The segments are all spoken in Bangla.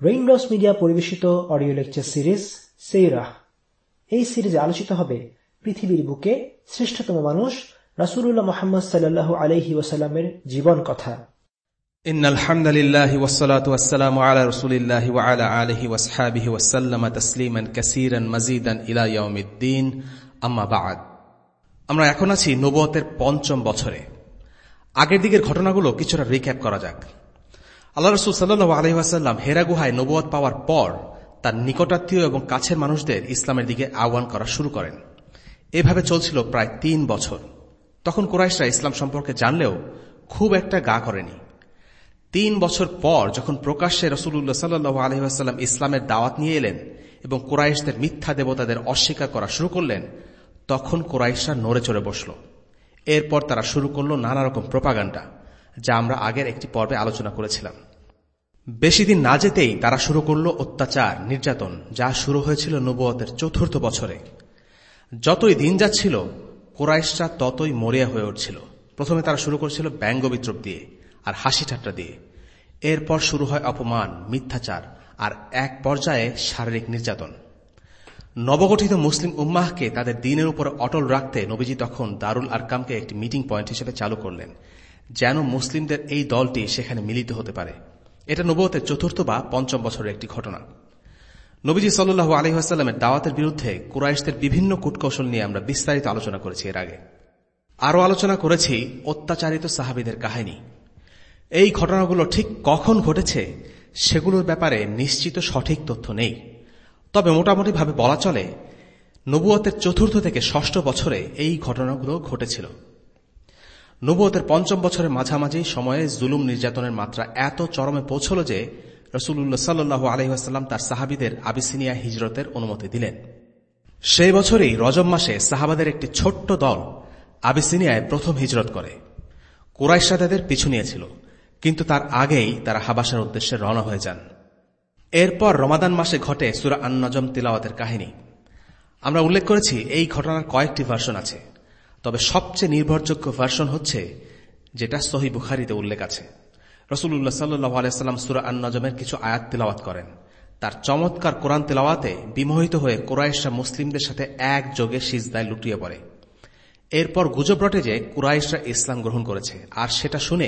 রেইনড্রপস মিডিয়া পরিবেশিত অডিও লেকচার সিরিজ সেইরাহ এই সিরিজে আলোচিত হবে পৃথিবীর বুকে শ্রেষ্ঠতম মানুষ রাসুল্লাহ মোহাম্মদ সাল্লাহ আলহি ওসাল্লামের জীবন কথা إن الحمد لله والصلاة والسلام على رسول الله وعلى آله واصحابه وسلم تسليما كثيرا مزيدا إلى يوم الدين أما بعد আমরা এখন আছি নবতের পঞ্চম বছরে আগের দিকের ঘটনাগুলো কিছুটা রিক্যাপ করা যাক আল্লাহ রসুল সাল্লু আলহিহাসাল্লাম হেরা গুহায় নবুয়ত পাওয়ার পর তার নিকটাত্মীয় এবং কাছের মানুষদের ইসলামের দিকে আহ্বান করা শুরু করেন। এভাবে চলছিল প্রায় তিন বছর। তখন কোরাইশরা ইসলাম সম্পর্কে জানলেও খুব একটা গা করেনি। তিন বছর পর যখন প্রকাশ্যে রসুল্লাহ সাল্লু আলহিহাস্লাম ইসলামের দাওয়াত নিয়ে এলেন এবং কোরাইশদের মিথ্যা দেবতাদের অস্বীকার করা শুরু করলেন, তখন কোরাইশরা নড়ে চড়ে বসল। এরপর তারা শুরু করল নানা রকম প্রপাগান্ডা, যা আমরা আগের একটি পর্বে আলোচনা করেছিলাম। বেশি দিন না যেতেই তারা শুরু করল অত্যাচার, নির্যাতন, যা শুরু হয়েছিল নবুয়তের চতুর্থ বছরে। যতই দিন যাচ্ছিল, কোরাইশরা ততই মরিয়া হয়ে উঠছিল। প্রথমে তারা শুরু করেছিল ব্যঙ্গ বিদ্রোপ দিয়ে আর হাসি ঠাট্টা দিয়ে। এরপর শুরু হয় অপমান, মিথ্যাচার আর এক পর্যায়ে শারীরিক নির্যাতন। নবগঠিত মুসলিম উম্মাহকে তাদের দিনের উপর অটল রাখতে নবীজি তখন দারুল আরকামকে একটি মিটিং পয়েন্ট হিসেবে চালু করলেন, যেন মুসলিমদের এই দলটি সেখানে মিলিত হতে পারে। এটা নবতের চতুর্থ বা পঞ্চম বছরের একটি ঘটনা। নবীজি সাল্লু আলহিহাস্লামের দাওয়াতের বিরুদ্ধে কুরাইশদের বিভিন্ন কূটকৌশল নিয়ে আমরা বিস্তারিত আলোচনা করেছি এর আগে। আরও আলোচনা করেছি অত্যাচারিত সাহাবিদের কাহিনী। এই ঘটনাগুলো ঠিক কখন ঘটেছে সেগুলোর ব্যাপারে নিশ্চিত সঠিক তথ্য নেই। তবে মোটামুটিভাবে বলা চলে নবুয়তের চতুর্থ থেকে ষষ্ঠ বছরে এই ঘটনাগুলো ঘটেছিল। নবুয়তের পঞ্চম বছরের মাঝামাঝি সময়ে জুলুম নির্যাতনের মাত্রা এত চরমে পৌঁছল যে রসুল্লাহ সাল্লু আলহিহাস্লাম তার সাহাবিদের আবিসিনিয়া হিজরতের অনুমতি দিলেন। সেই বছরেই রজব মাসে সাহাবাদের একটি ছোট্ট দল আবিসিনিয়ায় প্রথম হিজরত করে। কুরাইশা তাদের পিছু নিয়েছিল, কিন্তু তার আগেই তারা হাবাসার উদ্দেশ্যে রওনা হয়ে যান। এরপর রমাদান মাসে ঘটে সুরা আন্নজম তিলাওয়াতের কাহিনী। আমরা উল্লেখ করেছি, এই ঘটনার কয়েকটি ভার্সন আছে। তবে সবচেয়ে নির্ভরযোগ্য ভার্সন হচ্ছে, যেটা সহি বুখারিতে উল্লেখ আছে। রসুল্লাহ সাল্লু আলাইস্লাম সুরা আন্নজমের কিছু আয়াত তিলাওয়াত করেন। তার চমৎকার কোরআন তেলাওয়াতে বিমোহিত হয়ে কোরাইশরা মুসলিমদের সাথে এক যোগে সিজদায় লুটিয়ে পড়ে। এরপর গুজব রটে যে কুরাইশরা ইসলাম গ্রহণ করেছে, আর সেটা শুনে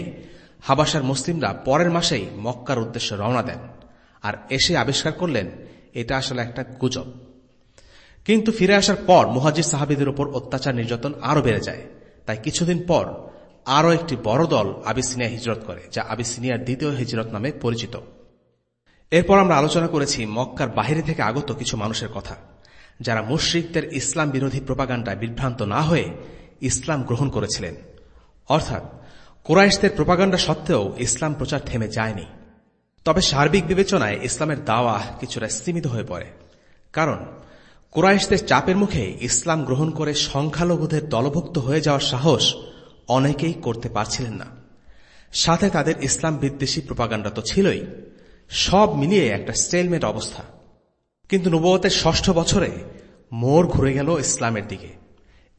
হাবাসার মুসলিমরা পরের মাসেই মক্কার উদ্দেশ্যে রওনা দেন, আর এসে আবিষ্কার করলেন, এটা আসলে একটা গুজব। কিন্তু ফিরে আসার পর মুহাজির সাহাবিদের উপর অত্যাচার নির্যাতন আরও বেড়ে যায়। তাই কিছুদিন পর আরও একটি বড় দল আবিসিনিয়া হিজরত করে, যা আবিসিনিয়ার দ্বিতীয় হিজরত নামে পরিচিত। এরপর আমরা আলোচনা করেছি মক্কার বাহিরে থেকে আগত কিছু মানুষের কথা, যারা মুশ্রিকদের ইসলাম বিরোধী প্রপাগান্ডায় বিভ্রান্ত না হয়ে ইসলাম গ্রহণ করেছিলেন। অর্থাৎ, কোরাইশদের প্রপাগান্ডা সত্ত্বেও ইসলাম প্রচার থেমে যায়নি। তবে সার্বিক বিবেচনায় ইসলামের দাওয়া কিছুটা সীমিত হয়ে পড়ে। কারণ কোরাইশদের চাপের মুখে ইসলাম গ্রহণ করে সংখ্যালঘুদের দলভুক্ত হয়ে যাওয়ার সাহস অনেকেই করতে পারছিলেন না। সাথে তাদের ইসলাম বিদ্বেষী প্রপাগান্ডা তো ছিলই। সব মিলিয়ে একটা স্টেলমেট অবস্থা। কিন্তু নবতের ষষ্ঠ বছরে মোড় ঘুরে গেল ইসলামের দিকে।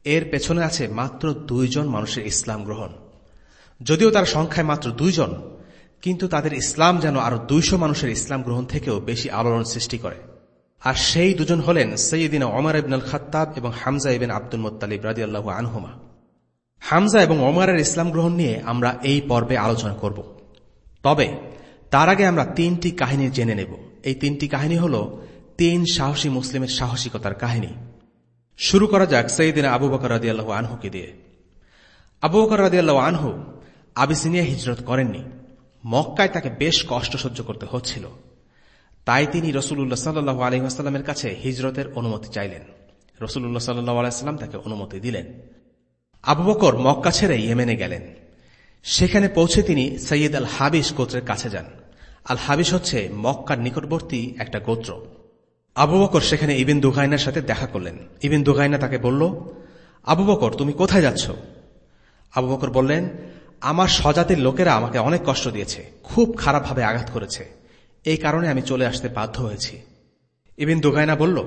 এর পেছনে আছে মাত্র দুইজন মানুষের ইসলাম গ্রহণ। যদিও তার সংখ্যায় মাত্র দুইজন, কিন্তু তাদের ইসলাম যেন আরও দুইশো মানুষের ইসলাম গ্রহণ থেকেও বেশি আলোড়ন সৃষ্টি করে। আর সেই দুজন হলেন সৈয়দিনা ওমর ইবনুল খাত্তাব এবং হামজা ইবেন আব্দুল মোত্তালিব রাজি আল্লাহ আনহুমা। হামজা এবং ওমরের ইসলাম গ্রহণ নিয়ে আমরা এই পর্বে আলোচনা করব। তবে, তার আগে আমরা তিনটি কাহিনী জেনে নেব। এই তিনটি কাহিনী হল তিন সাহসী মুসলিমের সাহসিকতার কাহিনী। শুরু করা যাক সৈয়দিনা আবু বকর রাদি আল্লাহ আনহুকে দিয়ে। আবু বকর রাদি আল্লাহ আনহু আবিসিনিয়া হিজরত করেননি। মক্কায় তাকে বেশ কষ্ট সহ্য করতে হচ্ছিল। তাই তিনি রসুল্লাহ সাল্লু আলহিহাস্লামের কাছে হিজরতের অনুমতি চাইলেন। রসুল্লাহ সাল্লু আলাইস্লাম তাকে অনুমতি দিলেন। আবু বকর মক্কা ছেড়ে ইয়েমেনে গেলেন। সেখানে পৌঁছে তিনি সৈয়দ আল হাবিস গোত্রের কাছে যান। আল হাবিস হচ্ছে মক্কার নিকটবর্তী একটা গোত্র। আবু বকর সেখানে ইবিন দুগাইনার সাথে দেখা করলেন। ইবিন দুগাইনা তাকে বলল, আবু বকর, তুমি কোথায় যাচ্ছ? আবু বকর বললেন, আমার স্বজাতির লোকেরা আমাকে অনেক কষ্ট দিয়েছে, খুব খারাপভাবে আঘাত করেছে। এই কারণে আমি চলে আসতে বাধ্য হয়েছি। ইবিন দুগাইনা বলল,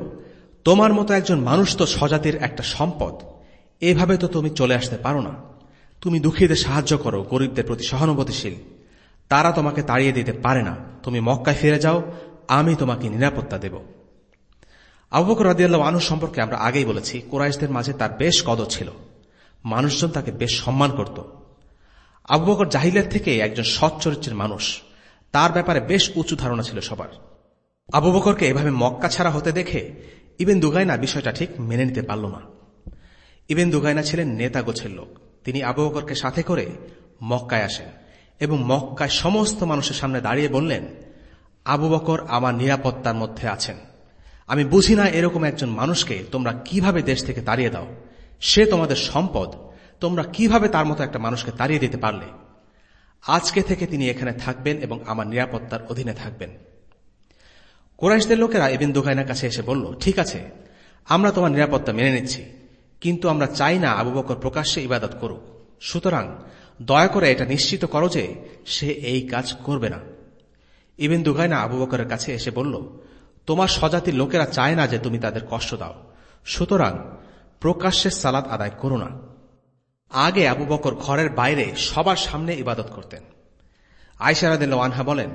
তোমার মতো একজন মানুষ তো স্বজাতির একটা সম্পদ। এভাবে তো তুমি চলে আসতে পারো না। তুমি দুঃখীদের সাহায্য করো, গরিবদের প্রতি সহানুভূতিশীল। তারা তোমাকে তাড়িয়ে দিতে পারে না। তুমি মক্কায় ফিরে যাও, আমি তোমাকে নিরাপত্তা দেব। আবু বকর রাদিয়াল্লাহ আনু সম্পর্কে আমরা আগেই বলেছি, কোরাইশদের মাঝে তার বেশ কদর ছিল। মানুষজন তাকে বেশ সম্মান করত। আবু বকর জাহিলের থেকে একজন সৎ চরিত্রের মানুষ। তার ব্যাপারে বেশ উঁচু ধারণা ছিল সবার। আবু বকরকে এভাবে মক্কা ছাড়া হতে দেখে ইবেন দুগাইনা বিষয়টা ঠিক মেনে নিতে পারল না। ইবেন দুগাইনা ছিলেন নেতা গোছের লোক। তিনি আবু বকরকে সাথে করে মক্কায় আসেন এবং মক্কায় সমস্ত মানুষের সামনে দাঁড়িয়ে বললেন, আবু বকর আমার নিরাপত্তার মধ্যে আছেন। আমি বুঝি না এরকম একজন মানুষকে তোমরা কীভাবে দেশ থেকে তাড়িয়ে দাও। সে তোমাদের সম্পদ। তোমরা কীভাবে তার মতো একটা মানুষকে তাড়িয়ে দিতে পারলে? আজকে থেকে তিনি এখানে থাকবেন এবং আমার নিরাপত্তার অধীনে থাকবেন। কোরাইশদের লোকেরা এবিন দুগাইনার কাছে এসে বলল, ঠিক আছে, আমরা তোমার নিরাপত্তা মেনে নিচ্ছি, কিন্তু আমরা চাই না আবু বকর প্রকাশ্যে ইবাদত করুক। সুতরাং দয়া করে এটা নিশ্চিত করো যে সে এই কাজ করবে না। ইবিন দুগাইনা আবু বকরের কাছে এসে বলল, তোমার স্বজাতির লোকেরা চায় না যে তুমি তাদের কষ্ট দাও। সুতরাং প্রকাশ্যে সালাদ আদায় করো না। আগে আবু বকর ঘরের বাইরে সবার সামনে ইবাদত করতেন। আয়সারাদিল্ল আনহা বলেন,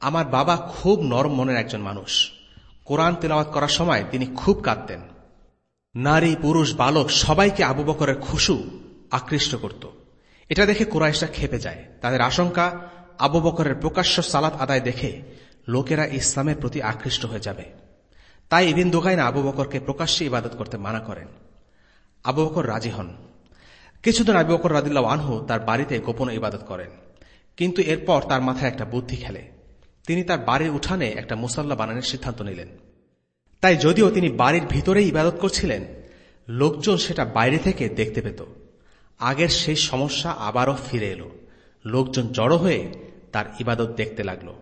আমার বাবা খুব নরম মনের একজন মানুষ। কোরআন তেলাওয়াত করার সময় তিনি খুব কাঁদতেন। নারী, পুরুষ, বালক সবাইকে আবু বকরের খুশু আকৃষ্ট করত। এটা দেখে কোরআশরা খেপে যায়। তাদের আশঙ্কা, আবু বকরের প্রকাশ্য সালাত আদায় দেখে লোকেরা ইসলামের প্রতি আকৃষ্ট হয়ে যাবে। তাই ইবিন দোকাইনা আবু বকরকে প্রকাশ্যে ইবাদত করতে মানা করেন। আবু বকর রাজি হন। কিছুদিন আবু বকর রাদিল্লা আনহু তার বাড়িতে গোপনে ইবাদত করেন। কিন্তু এরপর তার মাথায় একটা বুদ্ধি খেলে। তিনি তার বাড়ির উঠানে একটা মুসাল্লা বানানোর সিদ্ধান্ত নিলেন। তাই যদিও তিনি বাড়ির ভিতরেই ইবাদত করছিলেন, লোকজন সেটা বাইরে থেকে দেখতে পেত। আগের সেই সমস্যা আবারও ফিরে এলো। লোকজন জড়ো হয়ে তার ইবাদত দেখতে লাগল।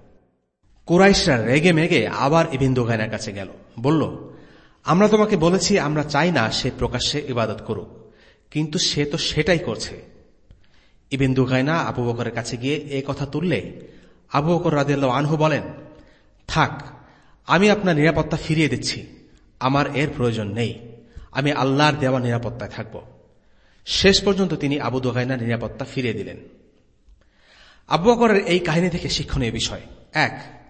কুরাইশরা রেগে মেগে আবার ইবিন দোগাইনার কাছে গেল। বলল, আমরা তোমাকে বলেছি, আমরা চাই না সে প্রকাশ্যে ইবাদত করুক। কিন্তু সে তো সেটাই করছে। ইবিন দুগাইনা আবু বকরের কাছে গিয়ে এ কথা তুললে আবু বকর রাদিয়াল আনহু বলেন, থাক, আমি আপনার নিরাপত্তা ফিরিয়ে দিচ্ছি। আমার এর প্রয়োজন নেই। আমি আল্লাহর দেওয়া নিরাপত্তায় থাকব। শেষ পর্যন্ত তিনি আবু দোগাইনার নিরাপত্তা ফিরিয়ে দিলেন। আবু বকরের এই কাহিনী থেকে শিক্ষণীয় বিষয়। এক,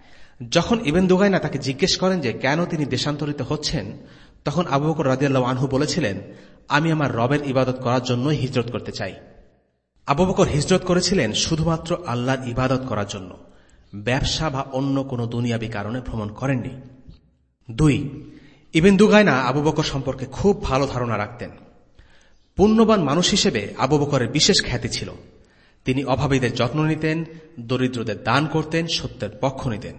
যখন ইবেন দুগাইনা তাকে জিজ্ঞেস করেন যে, কেন তিনি দেশান্তরিত হচ্ছেন? তখন আবু বকর রাজিয়াল্লাহ আনহু বলেছিলেন, আমি আমার রবের ইবাদত করার জন্যই হিজরত করতে চাই। আবু বকর হিজরত করেছিলেন শুধুমাত্র আল্লাহর ইবাদত করার জন্য। ব্যবসা বা অন্য কোনো দুনিয়াবি কারণে ভ্রমণ করেননি। দুই, ইবেন দুগাইনা আবু বকর সম্পর্কে খুব ভালো ধারণা রাখতেন। পুণ্যবান মানুষ হিসেবে আবু বকরের বিশেষ খ্যাতি ছিল। তিনি অভাবীদের যত্ন নিতেন, দরিদ্রদের দান করতেন, সত্যের পক্ষ নিতেন।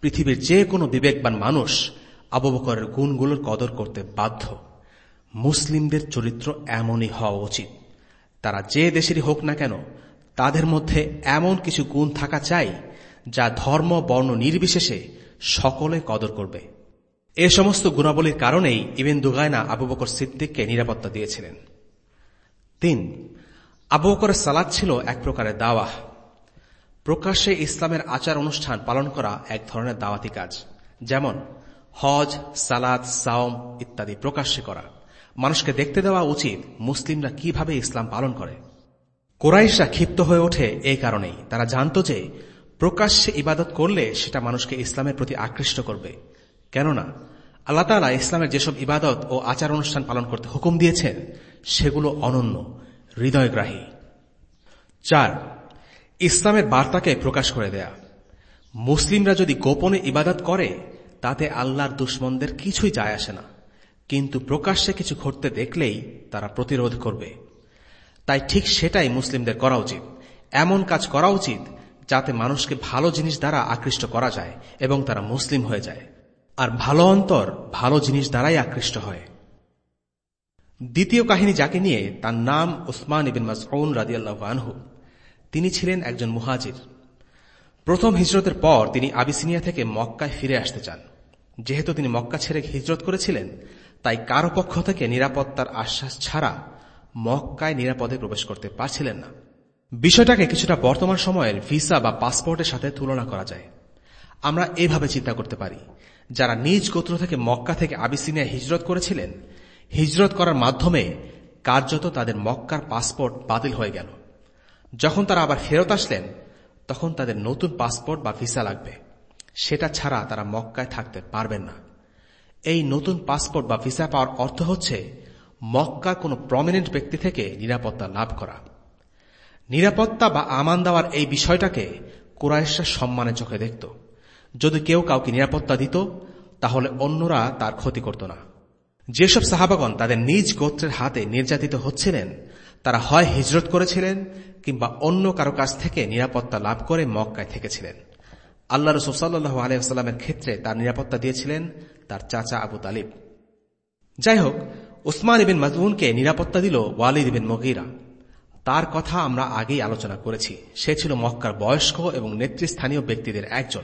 পৃথিবীর যে কোনো বিবেকবান মানুষ আবু বকরের গুণগুলোর কদর করতে বাধ্য। মুসলিমদের চরিত্র এমনই হওয়া উচিত। তারা যে দেশেরই হোক না কেন, তাদের মধ্যে এমন কিছু গুণ থাকা চাই, যা ধর্ম, বর্ণ নির্বিশেষে সকলে কদর করবে। এ সমস্ত গুণাবলীর কারণেই ইবেন দুগায়না আবু বকর সিদ্দিককে নিরাপত্তা দিয়েছিলেন। তিন, আবু বকরের সালাদ ছিল এক প্রকারের দাওয়াহ। প্রকাশ্যে ইসলামের আচার অনুষ্ঠান পালন করা এক ধরনের দাওয়াতি কাজ। যেমন হজ সালাদ সাওম ইত্যাদি প্রকাশ্যে করা। মানুষকে দেখতে দেওয়া উচিত মুসলিমরা কীভাবে ইসলাম পালন করে। কোরাইশরা ক্ষিপ্ত হয়ে ওঠে এই কারণেই। তারা জানত যে প্রকাশ্যে ইবাদত করলে সেটা মানুষকে ইসলামের প্রতি আকৃষ্ট করবে। কেননা, আল্লাহ তালা ইসলামের যেসব ইবাদত ও আচার অনুষ্ঠান পালন করতে হুকুম দিয়েছেন, সেগুলো অনন্য, হৃদয়গ্রাহী। চার, ইসলামের বার্তাকে প্রকাশ করে দেয়া। মুসলিমরা যদি গোপনে ইবাদত করে তাতে আল্লাহর দুশ্মনদের কিছুই যায় আসে না। কিন্তু প্রকাশ্যে কিছু ঘটতে দেখলেই তারা প্রতিরোধ করবে। তাই ঠিক সেটাই মুসলিমদের করা উচিত। এমন কাজ করা উচিত যাতে মানুষকে ভালো জিনিস দ্বারা আকৃষ্ট করা যায় এবং তারা মুসলিম হয়ে যায়। আর ভালো অন্তর ভালো জিনিস দ্বারাই আকৃষ্ট হয়। দ্বিতীয় কাহিনী যাকে নিয়ে তার নাম উসমান ইবিন মাসউন রাদিয়াল্লাহ আনহু। তিনি ছিলেন একজন মুহাজির। প্রথম হিজরতের পর তিনি আবিসিনিয়া থেকে মক্কায় ফিরে আসতে চান। যেহেতু তিনি মক্কা ছেড়ে হিজরত করেছিলেন, তাই কারও পক্ষ থেকে নিরাপত্তার আশ্বাস ছাড়া মক্কায় নিরাপদে প্রবেশ করতে পারছিলেন না। বিষয়টাকে কিছুটা বর্তমান সময়ের ভিসা বা পাসপোর্টের সাথে তুলনা করা যায়। আমরা এভাবে চিন্তা করতে পারি, যারা নিজ গোত্র থেকে মক্কা থেকে আবিসিনিয়া হিজরত করেছিলেন, হিজরত করার মাধ্যমে কার্যত তাদের মক্কার পাসপোর্ট বাতিল হয়ে গেল। যখন তারা আবার ফেরত আসলেন, তখন তাদের নতুন পাসপোর্ট বা ভিসা লাগবে। সেটা ছাড়া তারা মক্কায় থাকতে পারবেন না। এই নতুন পাসপোর্ট বা ভিসা পাওয়ার অর্থ হচ্ছে মক্কার কোনো প্রমিনেন্ট ব্যক্তি থেকে নিরাপত্তা লাভ করা। নিরাপত্তা বা আমান দেওয়ার এই বিষয়টাকে কুরাইশরা সম্মানের চোখে দেখত। যদি কেউ কাউকে নিরাপত্তা দিত, তাহলে অন্যরা তার ক্ষতি করত না। যেসব সাহাবাগন তাদের নিজ গোত্রের হাতে নির্যাতিত হচ্ছিলেন, তারা হয় হিজরত করেছিলেন কিংবা অন্য কারও কাছ থেকে নিরাপত্তা লাভ করে মক্কায় থেকেছিলেন। আল্লাহ রসুল সাল্লু ক্ষেত্রে তার নিরাপত্তা দিয়েছিলেন তার চাচা আবু তালিব। যাই হোক উসমান ইবিন মাজমুনকে নিরাপত্তা দিল ওয়ালিদ ইবিন মগিরা। তার কথা আমরা আগেই আলোচনা করেছি। সে ছিল মক্কার বয়স্ক এবং নেতৃস্থানীয় ব্যক্তিদের একজন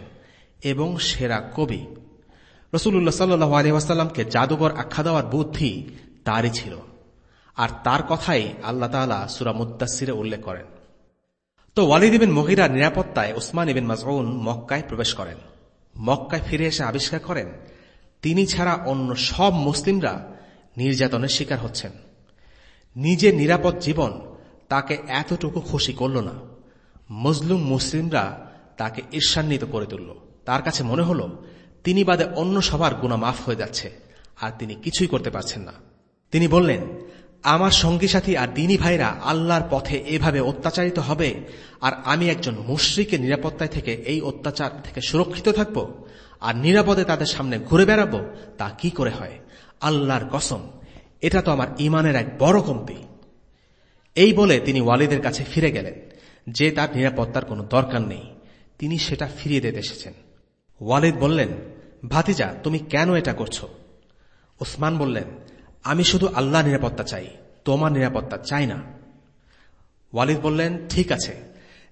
এবং সেরা কবি। রসুল্লাহ সাল্লু আলহামকে জাদুঘর আখ্যা দেওয়ার বুদ্ধি তারই ছিল। আর তার কথাই আল্লাহ তালা সুরা মুদাসিরে উল্লেখ করেন। তো ওয়ালিদ ইবিন মহিরার নিরাপত্তায় ওসমান ইবিন মাজউন মক্কায় প্রবেশ করেন। মক্কায় ফিরে এসে আবিষ্কার করেন, তিনি ছাড়া অন্য সব মুসলিমরা নির্যাতনের শিকার হচ্ছেন। নিজের নিরাপদ জীবন তাকে এতটুকু খুশি করল না। মজলুম মুসলিমরা তাকে ঈর্ষান্বিত করে তুলল। তার কাছে মনে হল, তিনি বাদে অন্য সবার গুণা মাফ হয়ে যাচ্ছে, আর তিনি কিছুই করতে পারছেন না। তিনি বললেন আমার সঙ্গী সাথী আর দিনী ভাইরা আল্লাহর পথে এভাবে অত্যাচারিত হবে, আর আমি একজন মুশ্রিকের নিরাপত্তায় থেকে এই অত্যাচার থেকে সুরক্ষিত থাকব, আর নিরাপদে তাদের সামনে ঘুরে বেড়াবো, তা কি করে হয়? আল্লাহর কসম, এটা তো আমার ইমানের এক বড় কমতি। এই বলে তিনি ওয়ালিদের কাছে ফিরে গেলেন, যে তার নিরাপত্তার কোনো দরকার নেই। তিনি সেটা ফিরিয়ে দিতে এসেছেন। ওয়ালিদ বললেন, ভাতিজা, তুমি কেন এটা করছ? ওসমান বললেন আমি শুধু আল্লাহ নিরাপত্তা চাই, তোমার নিরাপত্তা চাই না। ওয়ালিদ বললেন, ঠিক আছে।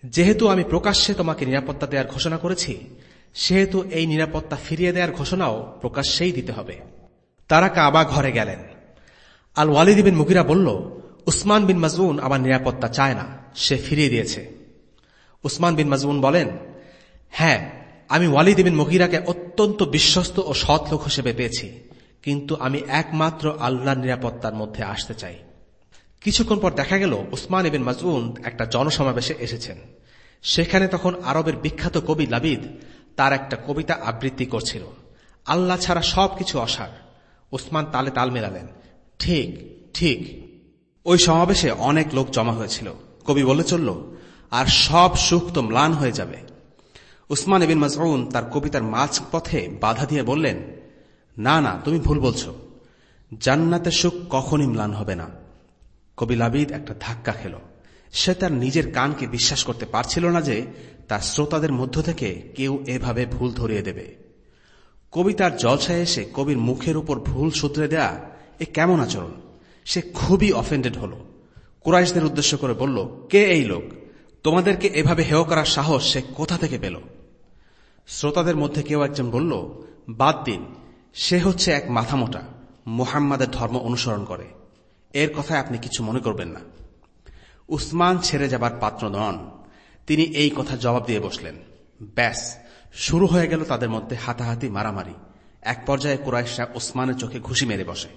যেহেতু আমি প্রকাশ্যে তোমাকে নিরাপত্তা দেওয়ার ঘোষণা করেছি, সেহেতু এই নিরাপত্তা ফিরিয়ে দেওয়ার ঘোষণাও প্রকাশ্যেই দিতে হবে। তারা কাবা ঘরে গেলেন। আল ওয়ালিদ বিন মুগিরা বলল, উসমান বিন মাজুন আমার নিরাপত্তা চায় না, সে ফিরিয়ে দিয়েছে। উসমান বিন মাজুন বলেন হ্যাঁ আমি ওয়ালিদ বিন মুগিরাকে অত্যন্ত বিশ্বস্ত ও সৎ লোক হিসেবে পেয়েছি। কিন্তু আমি একমাত্র আল্লাহর নিরাপত্তার মধ্যে আসতে চাই। কিছুক্ষণ পর দেখা গেল উসমান ইবিন মাজউন একটা জনসমাবেশে এসেছেন। সেখানে তখন আরবের বিখ্যাত কবি লাবিদ তার একটা কবিতা আবৃত্তি করছিল। আল্লাহ ছাড়া সবকিছু অসার। উসমান তালে তাল মেলালেন। ঠিক ঠিক। ওই সমাবেশে অনেক লোক জমা হয়েছিল। কবি বলে চলল, আর সব সুখ তো ম্লান হয়ে যাবে। উসমান এবিন মাজউন তার কবিতার মাঝ পথে বাধা দিয়ে বললেন না না, তুমি ভুল বলছ। জান্নাতের সুখ কখনই ম্লান হবে না। কবি লাবিদ একটা ধাক্কা খেল। সে তার নিজের কানকে বিশ্বাস করতে পারছিল না যে তার শ্রোতাদের মধ্য থেকে কেউ এভাবে ভুল ধরিয়ে দেবে। কবিতার জলসায় এসে কবির মুখের উপর ভুল সূত্রে দেয়া এ কেমন আচরণ? সে খুবই অফেন্ডেড হল। কুরাইশদের উদ্দেশ্য করে বলল, কে এই লোক? তোমাদেরকে এভাবে হেয় করার সাহস সে কোথা থেকে পেল? শ্রোতাদের মধ্যে কেউ একজন বলল, বাদ দিন সে হচ্ছে এক মাথামোটা। মোহাম্মদের ধর্ম অনুসরণ করে। এর কথায় আপনি কিছু মনে করবেন না। উসমান ছেড়ে যাবার পাত্র নন। তিনি এই কথা জবাব দিয়ে বসলেন। ব্যাস, শুরু হয়ে গেল তাদের মধ্যে হাতাহাতি মারামারি। এক পর্যায়ে কুরাইশা উসমানের চোখে ঘুষি মেরে বসে।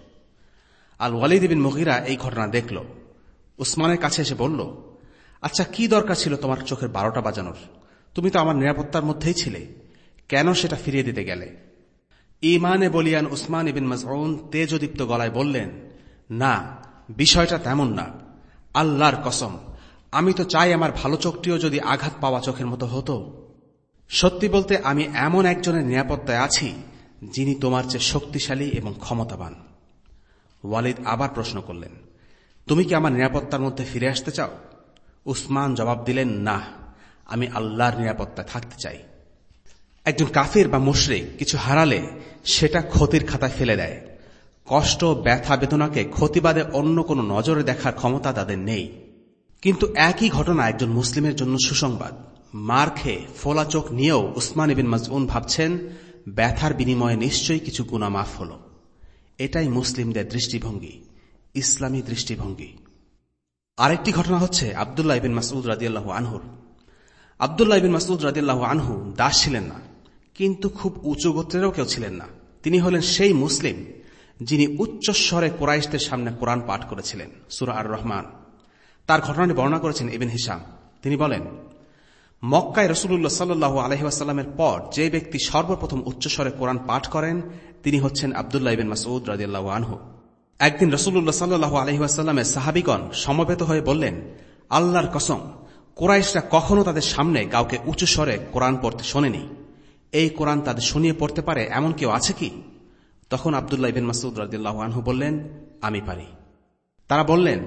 আল ওয়ালিদ বিন মহিরা এই ঘটনা দেখল। উসমানের কাছে এসে বলল আচ্ছা কি দরকার ছিল তোমার চোখের বারোটা বাজানোর? তুমি তো আমার নিরাপত্তার মধ্যেই ছিলে। কেন সেটা ফিরিয়ে দিতে গেলে? ইমানে বলিয়ান উসমান ইবিন মাজউন তেজদীপ্ত গলায় বললেন, না, বিষয়টা তেমন না। আল্লাহর কসম, আমি তো চাই আমার ভালো চোখটিও যদি আঘাত পাওয়া চোখের মতো হতো। সত্যি বলতে আমি এমন একজনের নিরাপত্তায় আছি, যিনি তোমার চেয়ে শক্তিশালী এবং ক্ষমতাবান। ওয়ালিদ আবার প্রশ্ন করলেন, তুমি কি আমার নিরাপত্তার মধ্যে ফিরে আসতে চাও? উসমান জবাব দিলেন, না, আমি আল্লাহর নিরাপত্তায় থাকতে চাই। একজন কাফির বা মুশরিক কিছু হারালে সেটা ক্ষতির খাতায় ফেলে দেয়। কষ্ট, ব্যথা, বেদনাকে ক্ষতিবাদে অন্য কোনো নজরে দেখার ক্ষমতা তাদের নেই। কিন্তু একই ঘটনা একজন মুসলিমের জন্য সুসংবাদ। মার খেয়ে ফোলা চোখ নিয়েও উসমান ইবিন মাজউন ভাবছেন, ব্যথার বিনিময়ে নিশ্চয়ই কিছু গুণা মাফ হল। এটাই মুসলিমদের দৃষ্টিভঙ্গি, ইসলামী দৃষ্টিভঙ্গি। আরেকটি ঘটনা হচ্ছে আবদুল্লাহ ইবিন মাসুদ রাজিয়াল্লাহ আনহুর। আবদুল্লাহ ইবিন মাসুদ রাজিয়াল্লাহ আনহু দাস ছিলেন না। কিন্তু খুব উঁচু গোত্রেরও কেউ ছিলেন না। তিনি হলেন সেই মুসলিম যিনি উচ্চস্বরে কোরাইশদের সামনে কোরআন পাঠ করেছিলেন, সুরা আর রহমান তার ঘটনাটি বর্ণনা করেছেন ইবিন হিসাম তিনি বলেন, মক্কায় রসুল্লাহ সাল্লু আলহিহাস্লামের পর যে ব্যক্তি সর্বপ্রথম উচ্চস্বরে কোরআন পাঠ করেন, তিনি হচ্ছেন আবদুল্লাহ ইবিন মাসউদ রাজিয়াল্লাহ আনহু। একদিন রসুল্লাহ সাল্লু আলহিহাস্লামের সাহাবিগণ সমবেত হয়ে বললেন, আল্লাহর কসম, কোরাইশরা কখনো তাদের সামনে কাউকে উঁচু স্বরে কোরআন পড়তে শোনেনি। এই কোরআন তাদের শুনিয়ে পড়তে পারে, এমন কেউ আছে কি? তখন আবদুল্লাহ ইবিন মাসুদ আনহু বললেন, আমি পারি। তারা বললেন,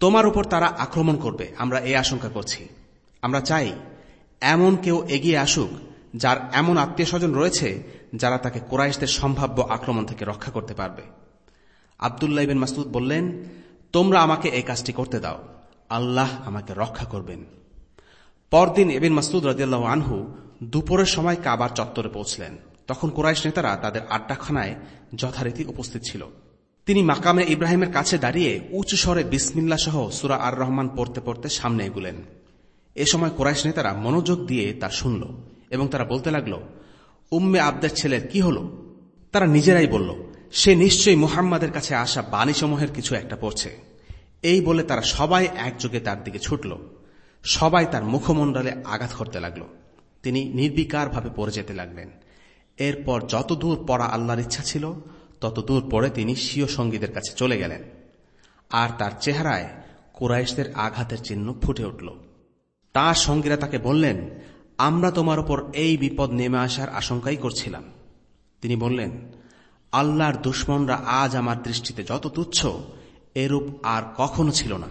তোমার উপর তারা আক্রমণ করবে, আমরা এই আশঙ্কা করছি। আমরা চাই, এমন কেউ এগিয়ে আসুক, যার এমন আত্মীয় স্বজন রয়েছে, যারা তাকে কোরাইশদের সম্ভাব্য আক্রমণ থেকে রক্ষা করতে পারবে। আবদুল্লাহ ইবিন মাসুদ বললেন, তোমরা আমাকে এই কাজটি করতে দাও, আল্লাহ আমাকে রক্ষা করবেন। পরদিন এবিন মাসুদ রাজিয়াল্লাহ আনহু দুপুরের সময় কাবার চত্বরে পৌঁছলেন। তখন কোরাইশ নেতারা তাদের আড্ডাখানায় যথারীতি উপস্থিত ছিল। তিনি মাকামে ইব্রাহিমের কাছে দাঁড়িয়ে উঁচু স্বরে বিসমিল্লা সহ সুরা আর রহমান পড়তে পড়তে সামনে এগুলেন। এ সময় কোরাইশ নেতারা মনোযোগ দিয়ে তা শুনল এবং তারা বলতে লাগল, উম্মে আব্দের ছেলের কি হল? তারা নিজেরাই বলল, সে নিশ্চয়ই মুহাম্মাদের কাছে আসা বাণীসমূহের কিছু একটা পড়ছে। এই বলে তারা সবাই একযোগে তার দিকে ছুটল। সবাই তার মুখমণ্ডলে আঘাত করতে লাগল। তিনি নির্বিকারভাবে পড়ে যেতে লাগলেন। এরপর যত দূর পড়া আল্লাহর ইচ্ছা ছিল, তত দূর পরে তিনি স্বীয় সঙ্গীদের কাছে চলে গেলেন। আর তার চেহারায় কুরাইশদের আঘাতের চিহ্ন ফুটে উঠল। তার সঙ্গীরা তাকে বললেন, আমরা তোমার ওপর এই বিপদ নেমে আসার আশঙ্কাই করছিলাম। তিনি বললেন, আল্লাহর দুশ্মনরা আজ আমার দৃষ্টিতে যত তুচ্ছ, এরূপ আর কখনো ছিল না।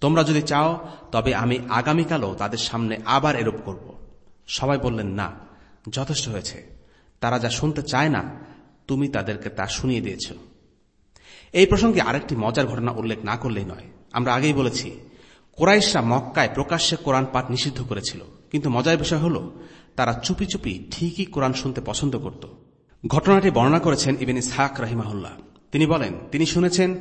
তোমরা যদি চাও, তবে আমি আগামীকালও তাদের সামনে আবার এরূপ করব। সবাই বললেন, না, যথেষ্ট হয়েছে। তারা যা শুনতে চায় না, তুমি তাদেরকে তা শুনিয়ে দিয়েছ। এই প্রসঙ্গে আরেকটি মজার ঘটনা উল্লেখ না করলেই নয়। আমরা আগেই বলেছি, কোরাইশরা মক্কায় প্রকাশ্যে কোরআন পাঠ নিষিদ্ধ করেছিল। কিন্তু মজার বিষয় হল, তারা চুপি চুপি ঠিকই কোরআন শুনতে পছন্দ করত। ঘটনাটি বর্ণনা করেছেন ইবেন ইসহাক রাহিমাহুল্লাহ। তিনি বলেন, তিনি শুনেছেন,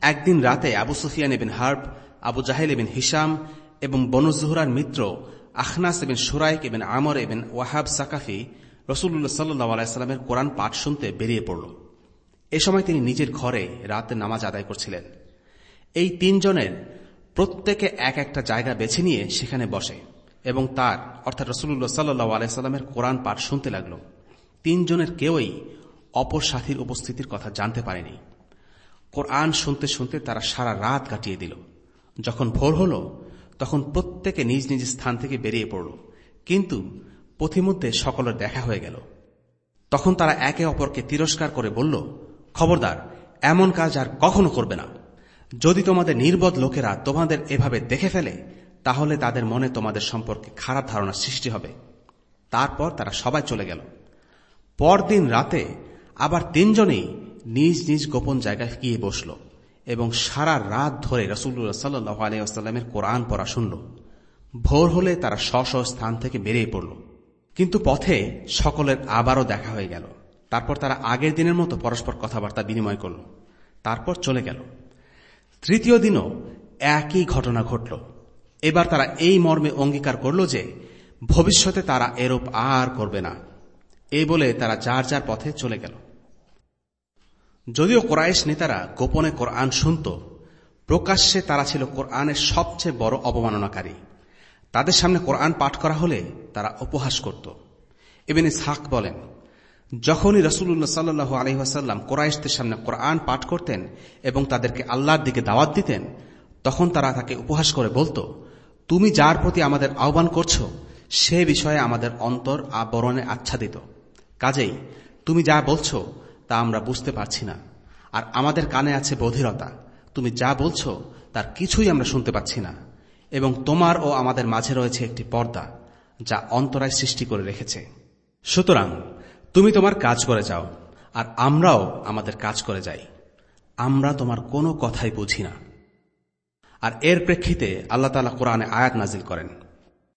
একদিন রাতে আবু সুফিয়ান এবিন হার্ব, আবু জাহেল এবিন হিসাম এবং বনুজুহরার মিত্র আখনাস এবিন সুরাইক এবিন আমর এবিন ওয়াহাব সাকাফি রসুল্লাহ সাল্লাহ কোরআন পাঠ শুনতে বেরিয়ে পড়ল। এ সময় তিনি নিজের ঘরে রাতে নামাজ আদায় করছিলেন। এই তিনজনের প্রত্যেকে এক একটা জায়গা বেছে নিয়ে সেখানে বসে এবং তার, অর্থাৎ রসুল্লাহ সাল্লাহ আলাইস্লামের কোরআন পাঠ শুনতে লাগল। তিনজনের কেউই অপর সাথীর উপস্থিতির কথা জানতে পারেনি। কোরআন শুনতে শুনতে তারা সারা রাত কাটিয়ে দিল। যখন ভোর হল তখন প্রত্যেকে নিজ নিজ স্থান থেকে বেরিয়ে পড়ল। কিন্তু পথিমধ্যে সকলের দেখা হয়ে গেল। তখন তারা একে অপরকে তিরস্কার করে বলল, খবরদার, এমন কাজ আর কখনো করবে না। যদি তোমাদের নির্বোধ লোকেরা তোমাদের এভাবে দেখে ফেলে, তাহলে তাদের মনে তোমাদের সম্পর্কে খারাপ ধারণা সৃষ্টি হবে। তারপর তারা সবাই চলে গেল। পরদিন রাতে আবার তিনজনেই নিজ নিজ গোপন জায়গায় গিয়ে বসল। এবং সারা রাত ধরে রসুল্লাহ সাল্লু আলিয়াস্লামের কোরআন পড়া শুনল। ভোর হলে তারা স্ব স্থান থেকে বেরিয়ে পড়ল। কিন্তু পথে সকলের আবারও দেখা হয়ে গেল। তারপর তারা আগের দিনের মতো পরস্পর কথাবার্তা বিনিময় করল। তারপর চলে গেল। তৃতীয় দিনও একই ঘটনা ঘটল। এবার তারা এই মর্মে অঙ্গীকার করল যে, ভবিষ্যতে তারা এরূপ আর করবে না। এই বলে তারা যার যার পথে চলে গেল। যদিও কোরআশ নেতারা গোপনে কোরআন শুনত, প্রকাশ্যে তারা ছিল কোরআনের সবচেয়ে বড় অবমাননাকারী। তাদের সামনে কোরআন পাঠ করা হলে তারা উপহাস করত। এবেন সাক বলেন, যখনই রসুল্লাহ সাল্লু আলহিহাসাল্লাম কোরআশদের সামনে কোরআন পাঠ করতেন এবং তাদেরকে আল্লাহর দিকে দাওয়াত দিতেন, তখন তারা তাকে উপহাস করে বলতো, তুমি যার প্রতি আমাদের আহ্বান করছ, সে বিষয়ে আমাদের অন্তর আবরণে আচ্ছাদিত। কাজেই, তুমি যা বলছো তা আমরা বুঝতে পারছি না। আর আমাদের কানে আছে বধিরতা। তুমি যা বলছো, তার কিছুই আমরা শুনতে পাচ্ছি না। এবং তোমার ও আমাদের মাঝে রয়েছে একটি পর্দা, যা অন্তরায় সৃষ্টি করে রেখেছে। সুতরাং, তুমি তোমার কাজ করে যাও, আর আমরাও আমাদের কাজ করে যাই। আমরা তোমার কোনো কথাই বুঝি না। আর এর প্রেক্ষিতে আল্লাহ তালা কোরআনে আয়াত নাজিল করেন।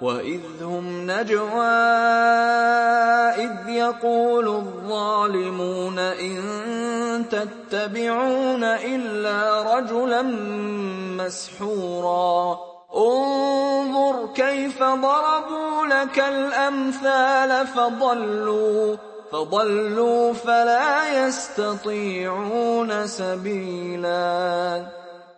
وإذ هم نجوى إذ يقول الظالمون إن تتبعون إلا رجلا مسحورا انظر كيف ضربوا لك الأمثال فضلوا فضلوا فلا يستطيعون سبيلا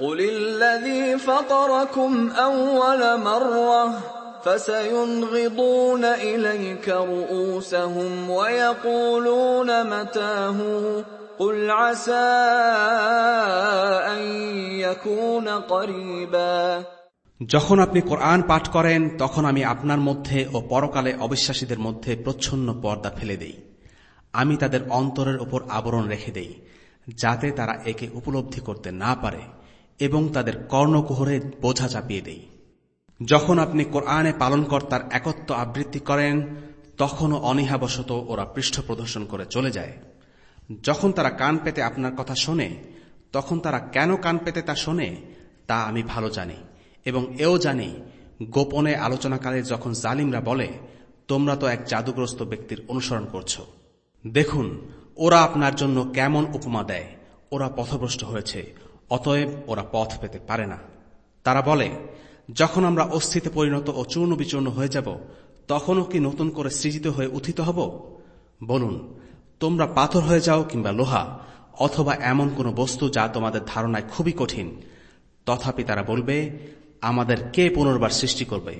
قل الذي فطركم أول مرة فسينغضون إليك رؤوسهم ويقولون متاه قل عسى أن يكون قريبا যখন আপনি কোরআন পাঠ করেন তখন আমি আপনার মধ্যে ও পরকালে অবিশ্বাসীদের মধ্যে প্রচ্ছন্ন পর্দা ফেলে দেই আমি তাদের অন্তরের ওপর আবরণ রেখে দেই যাতে তারা একে উপলব্ধি করতে না পারে এবং তাদের কর্ণকুহরে বোঝা চাপিয়ে দেই। যখন আপনি কোরআনে পালনকর্তার একত্ব আবৃত্তি করেন, তখনও অনীহাবশত ওরা পৃষ্ঠ প্রদর্শন করে চলে যায়। যখন তারা কান পেতে আপনার কথা শোনে, তখন তারা কেন কান পেতে তা শোনে, তা আমি ভালো জানি এবং এও জানি, গোপনে আলোচনাকালে যখন জালিমরা বলে, তোমরা তো এক জাদুগ্রস্ত ব্যক্তির অনুসরণ করছ। দেখুন, ওরা আপনার জন্য কেমন উপমা দেয়। ওরা পথভ্রষ্ট হয়েছে অতএব ওরা পথ পেতে পারে না। তারা বলে, যখন আমরা অস্থিতে পরিণত ও চূর্ণ বিচূর্ণ হয়ে যাব, তখনও কি নতুন করে সৃজিত হয়ে উথিত হব? বলুন, তোমরা পাথর হয়ে যাও কিংবা লোহা, অথবা এমন কোন বস্তু যা তোমাদের ধারণায় খুবই কঠিন। তথাপি তারা বলবে, আমাদের কে পুনর্বার সৃষ্টি করবে?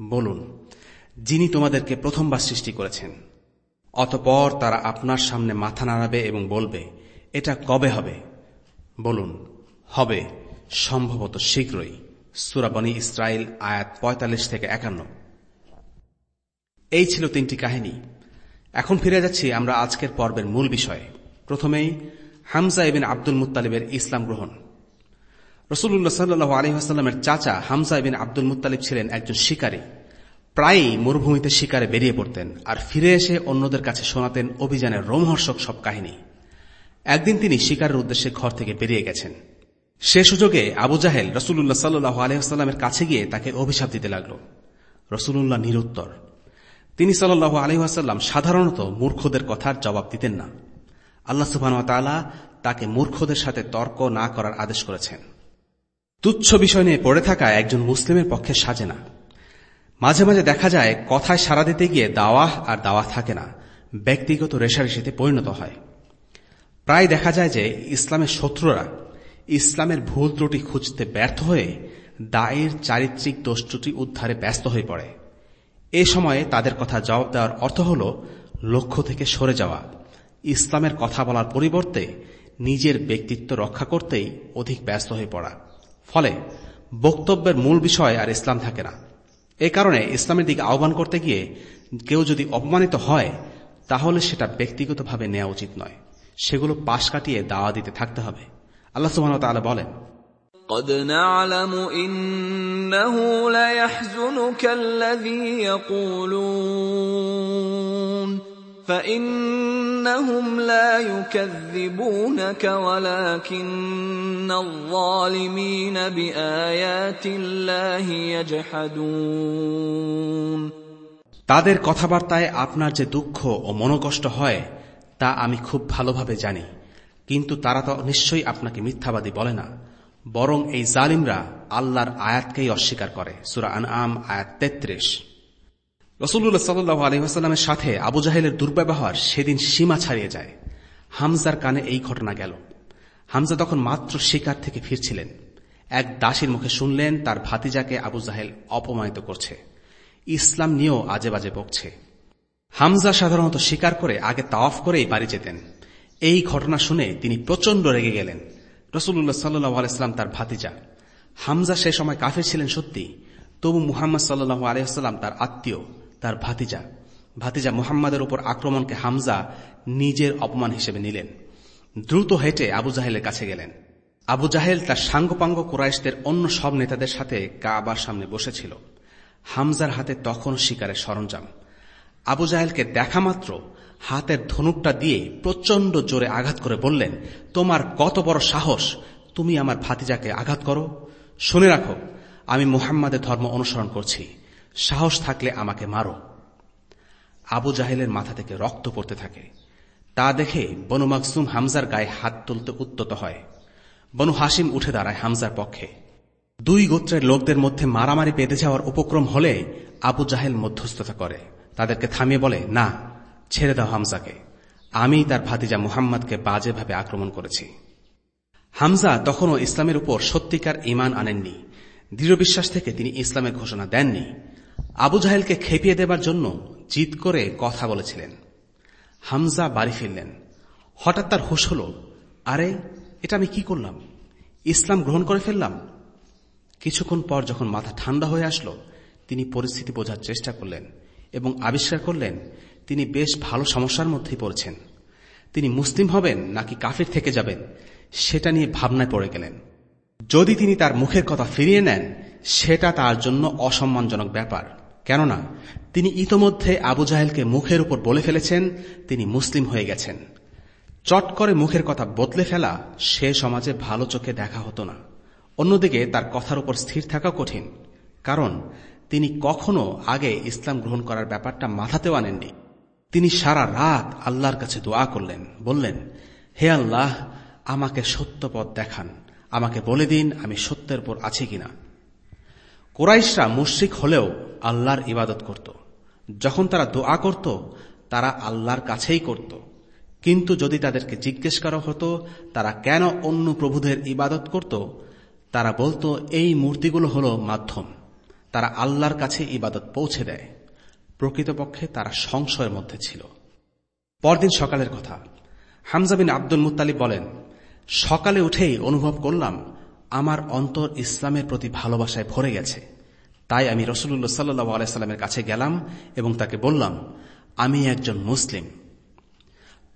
বলুন, যিনি তোমাদেরকে প্রথমবার সৃষ্টি করেছেন। অতপর তারা আপনার সামনে মাথা নাড়াবে এবং বলবে, এটা কবে হবে? বলুন হবে সম্ভবত শীঘ্রই। সুরাবনী ইসরায়েল আয়াত পঁয়তাল্লিশ থেকে একান্ন। এই ছিল তিনটি কাহিনী। এখন ফিরে যাচ্ছি আমরা আজকের পর্বের মূল বিষয়ে। প্রথমেই হামজা ইবিন আব্দুল মুতালিবের ইসলাম গ্রহণ। রসুল্লাহ সাল্লু আলহিহাস্লামের চাচা হামজা ইবিন আব্দুল মুতালিব ছিলেন একজন শিকারী। প্রায়ই মরুভূমিতে শিকারে বেরিয়ে পড়তেন আর ফিরে এসে অন্যদের কাছে শোনাতেন অভিযানের রোমহর্ষক সব কাহিনী। একদিন তিনি শিকারের উদ্দেশ্যে ঘর থেকে বেরিয়ে গেছেন। সে সুযোগে আবু জাহেল রসুল্লাহ সাল্লু আলহামের কাছে গিয়ে তাকে অভিশাপ দিতে লাগল। রসুল্লাহ নিরুত্তর। তিনি সাল্লু আলহাসাল্লাম সাধারণত মূর্খদের কথার জবাব দিতেন না। আল্লাহ সুবাহতালা তাকে মূর্খদের সাথে তর্ক না করার আদেশ করেছেন। তুচ্ছ বিষয় নিয়ে পড়ে থাকা একজন মুসলিমের পক্ষে সাজে না। মাঝে মাঝে দেখা যায়, কথায় সারা দিতে গিয়ে দাওয়াহ আর দাওয়া থাকে না, ব্যক্তিগত রেশারেশিতে পরিণত হয়। প্রায় দেখা যায় যে ইসলামের শত্রুরা ইসলামের ভুল ত্রুটি খুঁজতে ব্যর্থ হয়ে দায়ের চারিত্রিক দোষ ত্রুটি উদ্ধারে ব্যস্ত হয়ে পড়ে। এ সময়ে তাদের কথা জবাব দেওয়ার অর্থ হল লক্ষ্য থেকে সরে যাওয়া। ইসলামের কথা বলার পরিবর্তে নিজের ব্যক্তিত্ব রক্ষা করতেই অধিক ব্যস্ত হয়ে পড়া। ফলে বক্তব্যের মূল বিষয় আর ইসলাম থাকে না। এ কারণে ইসলামের দিকে আহ্বান করতে গিয়ে কেউ যদি অপমানিত হয়, তাহলে সেটা ব্যক্তিগতভাবে নেওয়া উচিত নয়। সেগুলো পাশ কাটিয়ে দাওয়া দিতে থাকতে হবে। আল্লাহ সুবহান তাআলা বলেন قد نعلم إنه ليحزنك الذي يقولون فإنهم لا يكذبونك ولكن الظالمين بآيات الله يجحدون তাদের কথাবার্তায় আপনার যে দুঃখ ও মনোকষ্ট হয় তা আমি খুব ভালোভাবে জানি কিন্তু তারা তো নিশ্চয়ই আপনাকে মিথ্যাবাদী বলে না। বরং এই জালিমরা আল্লাহর আয়াতকেই অস্বীকার করে। সুরা আন আম আয়াত তেত্রিশ। রসুল্লাহ সাল্লু আলহিহাস্লামের সাথে আবু জাহেলের দুর্ব্যবহার সেদিন সীমা ছাড়িয়ে যায়। হামজার কানে এই ঘটনা গেল। হামজা তখন মাত্র শিকার থেকে ফিরছিলেন। এক দাসীর মুখে শুনলেন, তার ভাতিজাকে আবু জাহেল অপমানিত করছে। ইসলাম নিয়েও আজে বাজে বকছে। হামজা সাধারণত শিকার করে আগে তাওয়াফ করেই বাড়ি যেতেন। এই ঘটনা শুনে তিনি প্রচণ্ড রেগে গেলেন। রসুল্লাহ সাল্লু আলাইস্লাম তার ভাতিজা। হামজা সে সময় কাফের ছিলেন সত্যি তবু মুহাম্মদ সাল্লু আলহাম তার আত্মীয়, তার ভাতিজা। ভাতিজা মুহাম্মাদের উপর আক্রমণকে হামজা নিজের অপমান হিসেবে নিলেন। দ্রুত হেঁটে আবু জাহেলের কাছে গেলেন। আবু জাহেল তার সাঙ্গপাঙ্গ কুরাইশদের অন্য সব নেতাদের সাথে কাবার সামনে বসেছিল। হামজার হাতে তখন শিকারের সরঞ্জাম। আবু জাহেলকে দেখা মাত্র হাতের ধনুকটা দিয়ে প্রচণ্ড জোরে আঘাত করে বললেন, তোমার কত বড় সাহস, তুমি আমার ভাতিজাকে আঘাত করো? শুনে রাখো, আমি মুহাম্মাদের ধর্ম অনুসরণ করছি। সাহস থাকলে আমাকে মারো। আবু জাহেলের মাথা থেকে রক্ত পড়তে থাকে। তা দেখে বনু মাকসুম হামজার গায়ে হাত তুলতে উত্তত হয়। বনু হাসিম উঠে দাঁড়ায় হামজার পক্ষে। দুই গোত্রের লোকদের মধ্যে মারামারি পেতে যাওয়ার উপক্রম হলে আবু জাহেল মধ্যস্থতা করে। তাদেরকে থামিয়ে বলে, না ছেড়ে দাও হামজাকে। আমি তার ভাতিজা মুহাম্মদকে বাজেভাবে আক্রমণ করেছি। হামজা তখনও ইসলামের উপর সত্যিকার ইমান আনেননি। দৃঢ় বিশ্বাস থেকে তিনি ইসলামের ঘোষণা দেননি। আবু জাহেলকে খেপিয়ে দেবার জন্য জিদ করে কথা বলেছিলেন। হামজা বাড়ি ফিরলেন। হঠাৎ তার হুশ হল, আরে, এটা আমি কি করলাম? ইসলাম গ্রহণ করে ফেললাম? কিছুক্ষণ পর যখন মাথা ঠান্ডা হয়ে আসলো, তিনি পরিস্থিতি বোঝার চেষ্টা করলেন এবং আবিষ্কার করলেন তিনি বেশ ভালো সমস্যার মধ্যেই পড়েছেন। তিনি মুসলিম হবেন নাকি কাফির থেকে যাবেন, সেটা নিয়ে ভাবনায় পড়ে গেলেন। যদি তিনি তার মুখের কথা ফিরিয়ে নেন, সেটা তার জন্য অসম্মানজনক ব্যাপার। কেননা, তিনি ইতোমধ্যে আবু জাহেলকে মুখের উপর বলে ফেলেছেন, তিনি মুসলিম হয়ে গেছেন। চট করে মুখের কথা বদলে ফেলা সে সমাজে ভালো চোখে দেখা হতো না। অন্যদিকে তার কথার উপর স্থির থাকা কঠিন, কারণ তিনি কখনো আগে ইসলাম গ্রহণ করার ব্যাপারটা মাথাতেও আনেননি। তিনি সারা রাত আল্লাহর কাছে দোয়া করলেন, বললেন, হে আল্লাহ, আমাকে সত্য পথ দেখান। আমাকে বলে দিন আমি সত্যের উপর আছি কিনা। কোরাইশরা মুশ্রিক হলেও আল্লাহর ইবাদত করত। যখন তারা দোয়া করত, তারা আল্লাহর কাছেই করত। কিন্তু যদি তাদেরকে জিজ্ঞেস করা হতো, তারা কেন অন্য প্রভুদের ইবাদত করত, তারা বলতো, এই মূর্তিগুলো হল মাধ্যম। তারা আল্লাহর কাছে ইবাদত পৌঁছে দেয়। প্রকৃতপক্ষে তারা সংশয়ের মধ্যে ছিল। পরদিন সকালের কথা। হামজা বিন আব্দুল মুতালিব বলেন, সকালে উঠেই অনুভব করলাম, আমার অন্তর ইসলামের প্রতি ভালোবাসায় ভরে গেছে। তাই আমি রসুল্লাহ সাল্লু আলাইস্লামের কাছে গেলাম এবং তাকে বললাম, আমি একজন মুসলিম।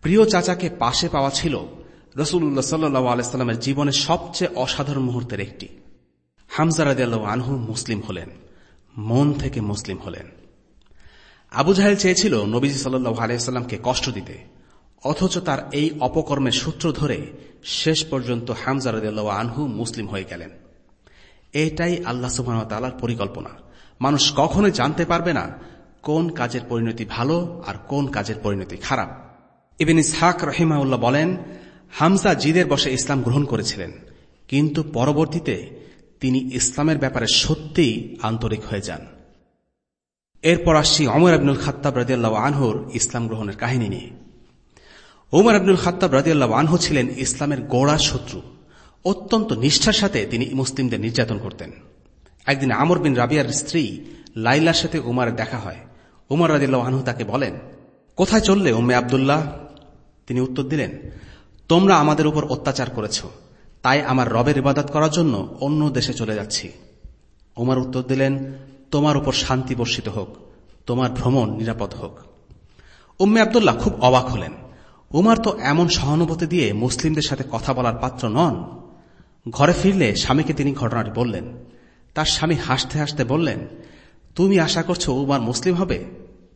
প্রিয় চাচাকে পাশে পাওয়া ছিল রসুল্লাহ সাল্লু আলাইস্লামের জীবনের সবচেয়ে অসাধারণ মুহূর্তের একটি। হামজারাদ আনহু মুসলিম হলেন, মন থেকে মুসলিম হলেন। আবু জাহেল চেয়েছিল নবীজি সাল্লু আলাইস্লামকে কষ্ট দিতে, অথচ তার এই অপকর্মের সূত্র ধরে শেষ পর্যন্ত হামজারদুল্লাহ আনহু মুসলিম হয়ে গেলেন। এটাই আল্লাহ সুবাহতালার পরিকল্পনা। মানুষ কখনোই জানতে পারবে না কোন কাজের পরিণতি ভালো আর কোন কাজের পরিণতি খারাপ। ইবেন ইসহাক রহিমাউল্লাহ বলেন, হামজা জিদের বসে ইসলাম গ্রহণ করেছিলেন, কিন্তু পরবর্তীতে তিনি ইসলামের ব্যাপারে সত্যিই আন্তরিক হয়ে যান। এরপর আসছি অমর আবনুল খাত্তাব রাজিয়াল্লাহ আনহুর ইসলাম গ্রহণের কাহিনী নিয়ে। ওমর আব্দুল খাত্তাব রাজিয়াল্লাহ আনহু ছিলেন ইসলামের গোড়া শত্রু। অত্যন্ত নিষ্ঠার সাথে তিনি মুসলিমদের নির্যাতন করতেন। একদিন আমর বিন রাবিয়ার স্ত্রী লাইলার সাথে উমারের দেখা হয়। উমর রাজিল্লাহ আনহু তাকে বলেন, কোথায় চললে উম্মে আবদুল্লাহ? তিনি উত্তর দিলেন, তোমরা আমাদের উপর অত্যাচার করেছ। তাই আমার রবের ইবাদত করার জন্য অন্য দেশে চলে যাচ্ছি। উমার উত্তর দিলেন তোমার উপর শান্তি বর্ষিত হোক, তোমার ভ্রমণ নিরাপদ হোক। উম্মে আবদুল্লাহ খুব অবাক হলেন। উমার তো এমন সহানুভূতি দিয়ে মুসলিমদের সাথে কথা বলার পাত্র নন। ঘরে ফিরলে স্বামীকে তিনি ঘটনাটি বললেন। তার স্বামী হাসতে হাসতে বললেন, তুমি আশা করছ উমার মুসলিম হবে?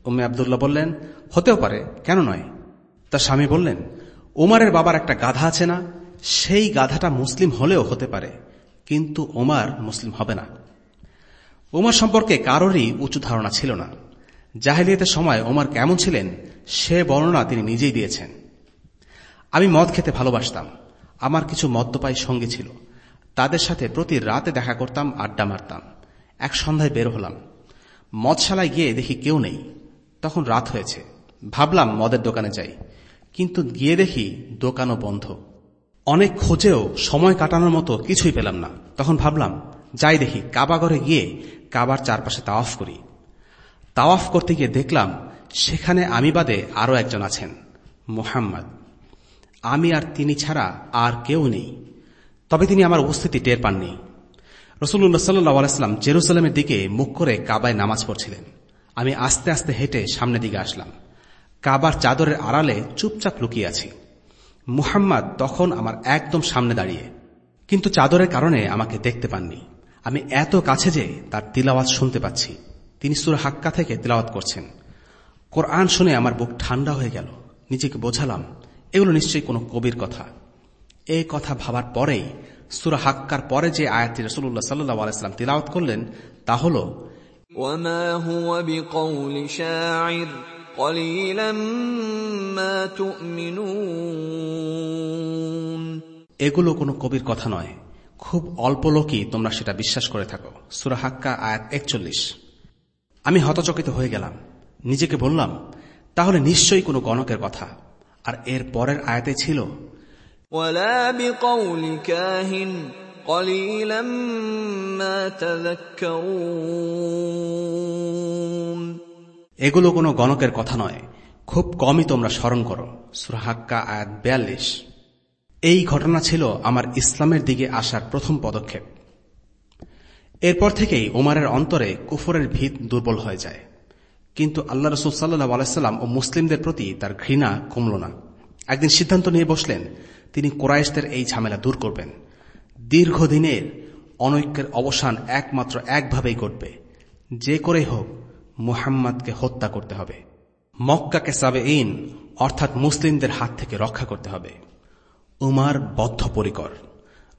উম্মে আবদুল্লাহ বললেন, হতেও পারে, কেন নয়? তার স্বামী বললেন, উমারের বাবার একটা গাধা আছে না, সেই গাধাটা মুসলিম হলেও হতে পারে, কিন্তু ওমার মুসলিম হবে না। উমার সম্পর্কে কারোরই উঁচু ধারণা ছিল না। জাহেলিয়তের সময় ওমার কেমন ছিলেন, সে বর্ণনা তিনি নিজেই দিয়েছেন। আমি মদ খেতে ভালোবাসতাম, আমার কিছু মদ্যপায়ী সঙ্গী ছিল। তাদের সাথে প্রতি রাতে দেখা করতাম, আড্ডা মারতাম। এক সন্ধ্যায় বের হলাম। মদশালায় গিয়ে দেখি কেউ নেই। তখন রাত হয়েছে। ভাবলাম মদের দোকানে যাই। কিন্তু গিয়ে দেখি দোকানও বন্ধ। অনেক খোঁজেও সময় কাটানোর মতো কিছুই পেলাম না। তখন ভাবলাম, যাই দেখি কাবাগরে গিয়ে কাবার চারপাশে তাওয়াফ করি। তাওয়াফ করতে গিয়ে দেখলাম, সেখানে আমি বাদে আরও একজন আছেন, মোহাম্মদ। আমি আর তিনি ছাড়া আর কেউ নেই। তবে তিনি আমার উপস্থিতি টের পাননি। রসুল্লাহ সাল্লাহ আলাইস্লাম জেরুসালামের দিকে মুখ করে কাবায় নামাজ পড়ছিলেন। আমি আস্তে আস্তে হেঁটে সামনের দিকে আসলাম। কাবার চাদরের আড়ালে চুপচাপ লুকিয়ে আছি। মুহাম্মদ তখন আমার একদম সামনে দাঁড়িয়ে, কিন্তু চাদরের কারণে আমাকে দেখতে পাননি। আমি এত কাছে যে তার তিলাওয়াত শুনতে পাচ্ছি। তিনি সুর হাক্কা থেকে তিলাওয়াত করছেন। কোরআন শুনে আমার বুক ঠান্ডা হয়ে গেল। নিজেকে বোঝালাম এগুলো নিশ্চয়ই কোনো কবির কথা। এই কথা ভাবার পরেই সুরা হাক্কার পরে যে আয়াতটি রসুল্লাহ সাল্লাম আলাইস্লাম তিলাওয়াত করলেন তা হল এগুলো কোনো কবির কথা নয়। খুব অল্প লোকই তোমরা সেটা বিশ্বাস করে থাকো। সুরাহাক্কা আয়াত একচল্লিশ। আমি হতচকিত হয়ে গেলাম। নিজেকে বললাম তাহলে নিশ্চয়ই কোনো গণকের কথা। আর এর পরের আয়াতে ছিল এগুলো কোনো গণকের কথা নয়। খুব কমই তোমরা স্মরণ করো। সুরাহাক্কা আয়াত বিয়াল্লিশ। এই ঘটনা ছিল আমার ইসলামের দিকে আসার প্রথম পদক্ষেপ। এরপর থেকেই ওমারের অন্তরে কুফরের ভিত দুর্বল হয়ে যায়। কিন্তু আল্লাহ রসুল সাল্লাহ আলাইসাল্লাম ও মুসলিমদের প্রতি তার ঘৃণা কমল না। একদিন সিদ্ধান্ত নিয়ে বসলেন, তিনি কোরাইশদের এই ঝামেলা দূর করবেন। দীর্ঘদিনের অনৈক্যের অবসান একমাত্র একভাবেই ঘটবে। যে করেই হোক, মুহাম্মদকে হত্যা করতে হবে। মক্কাকে সাবে ইন অর্থাৎ মুসলিমদের হাত থেকে রক্ষা করতে হবে। উমার বদ্ধপরিকর।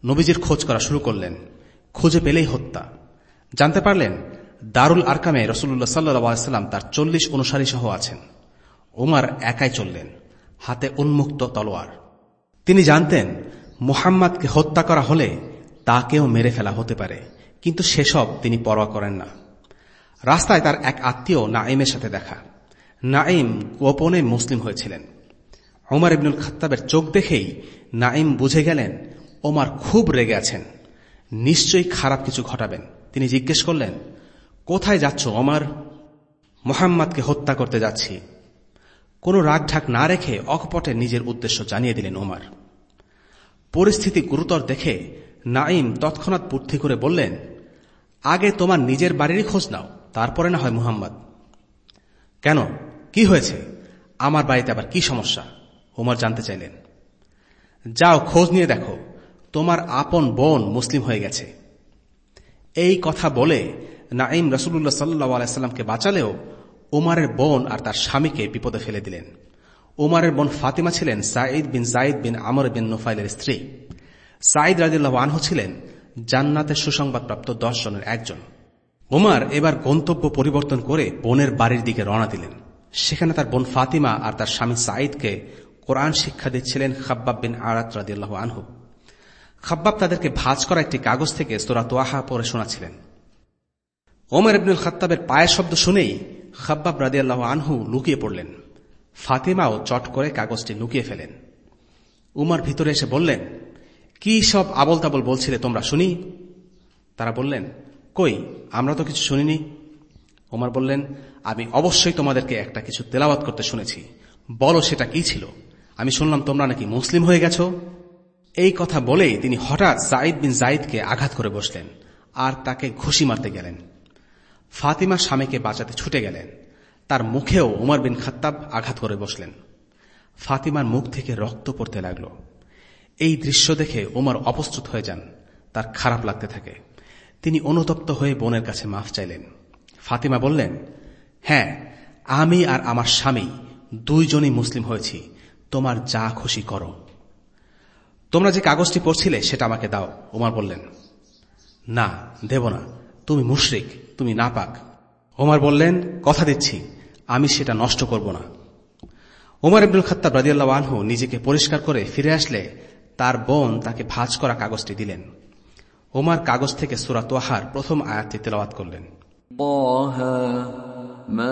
নবীজির খোঁজ করা শুরু করলেন। খুঁজে পেলেই হত্যা। জানতে পারলেন, দারুল আরকামে রসুল্লাহ সাল্লাম তার চল্লিশ অনুসারী সহ আছেন। উমার একাই চললেন, হাতে উন্মুক্ত তলোয়ার। তিনি জানতেন, মুহাম্মাদকে হত্যা করা হলে তাকেও মেরে ফেলা হতে পারে, কিন্তু সেসব তিনি পরোয়া করেন না। রাস্তায় তার এক আত্মীয় নাইমের সাথে দেখা। নাইম গোপনে মুসলিম হয়েছিলেন। ওমার ইবনুল খাত্তাবের চোখ দেখেই নাইম বুঝে গেলেন, ওমার খুব রেগে আছেন। নিশ্চয়ই খারাপ কিছু ঘটাবেন। তিনি জিজ্ঞেস করলেন, কোথায় যাচ্ছ ওমার? মোহাম্মদকে হত্যা করতে যাচ্ছি। কোনো রাগঢাক না রেখে অকপটে নিজের উদ্দেশ্য জানিয়ে দিলেন ওমার। পরিস্থিতি গুরুতর দেখে নাইম তৎক্ষণাৎ বুদ্ধি করে বললেন, আগে তোমার নিজের বাড়িরই খোঁজ নাও, তারপরে না হয় মুহাম্মদ। কেন? কি হয়েছে? আমার বাড়িতে আবার কি সমস্যা? ওমর জানতে চাইলেন। যাও, খোঁজ নিয়ে দেখো। তোমার আপন বোন মুসলিম হয়ে গেছে। এই কথা বলে নাইম রসুল্লাহ সাল্লাহ আলাইস্লামকে বাঁচালেও উমারের বোন আর তার স্বামীকে বিপদে ফেলে দিলেন। উমারের বোন ফাতিমা ছিলেন সাঈদ বিন জাইদ বিন আমর বিন নোফাইলের স্ত্রী। সাঈদ রাজিল্লাহ আনহু ছিলেন জান্নাতের সুসংবাদপ্রাপ্ত দশ জনের একজন। উমার এবার গন্তব্য পরিবর্তন করে বোনের বাড়ির দিকে রওনা দিলেন। সেখানে তার বোন ফাতিমা আর তার স্বামী সাঈদকে কোরআন শিক্ষা দিচ্ছিলেন খাব্বাব বিন আরাত রাদিল্লাহ আনহু। খাব্বাব তাদেরকে ভাজ করা একটি কাগজ থেকে সোরা তোয়াহা পড়ে শোনাছিলেন ওমর ইবনুল খাত্তাবের পায়ের শব্দ শুনেই খাব্বাব রাদিয়াল্লাহ আনহু লুকিয়ে পড়লেন। ফাতিমাও চট করে কাগজটি লুকিয়ে ফেলেন। উমার ভিতরে এসে বললেন, কি সব আবল তাবল বলছিলে তোমরা, শুনি? তারা বললেন, কই, আমরা তো কিছু শুনিনি। ওমর বললেন, আমি অবশ্যই তোমাদেরকে একটা কিছু তেলাওয়াত করতে শুনেছি। বলো সেটা কি ছিল? আমি শুনলাম তোমরা নাকি মুসলিম হয়ে গেছো। এই কথা বলেই তিনি হঠাৎ সাইদ বিন জাইদকে আঘাত করে বসলেন আর তাকে ঘুষি মারতে গেলেন। ফাতিমা স্বামীকে বাঁচাতে ছুটে গেলেন। তার মুখেও উমর বিন খাত্তাব আঘাত করে বসলেন। ফাতিমার মুখ থেকে রক্ত পড়তে লাগল। এই দৃশ্য দেখে উমর অপ্রস্তুত হয়ে যান। তার খারাপ লাগতে থাকে। তিনি অনুতপ্ত হয়ে বোনের কাছে মাফ চাইলেন। ফাতিমা বললেন হ্যাঁ আমি আর আমার স্বামী দুইজনই মুসলিম হয়েছি। তোমার যা খুশি করো। তোমরা যে কাগজটি পড়ছিলে, সেটা আমাকে দাও, ওমার বললেন। না, দেব না, তুমি মুশরিক, তুমি নাপাক। ওমার বললেন, কথা দিচ্ছি, আমি সেটা নষ্ট করব না। ওমর আব্দুল খত্তা রাজিয়াল্লাহ আনহু নিজেকে পরিষ্কার করে ফিরে আসলে তার বোন তাকে ভাজ করা কাগজটি দিলেন। ওমার কাগজ থেকে সুরাত ওয়াহার প্রথম আয়াতটি তেলাবাদ করলেন। মা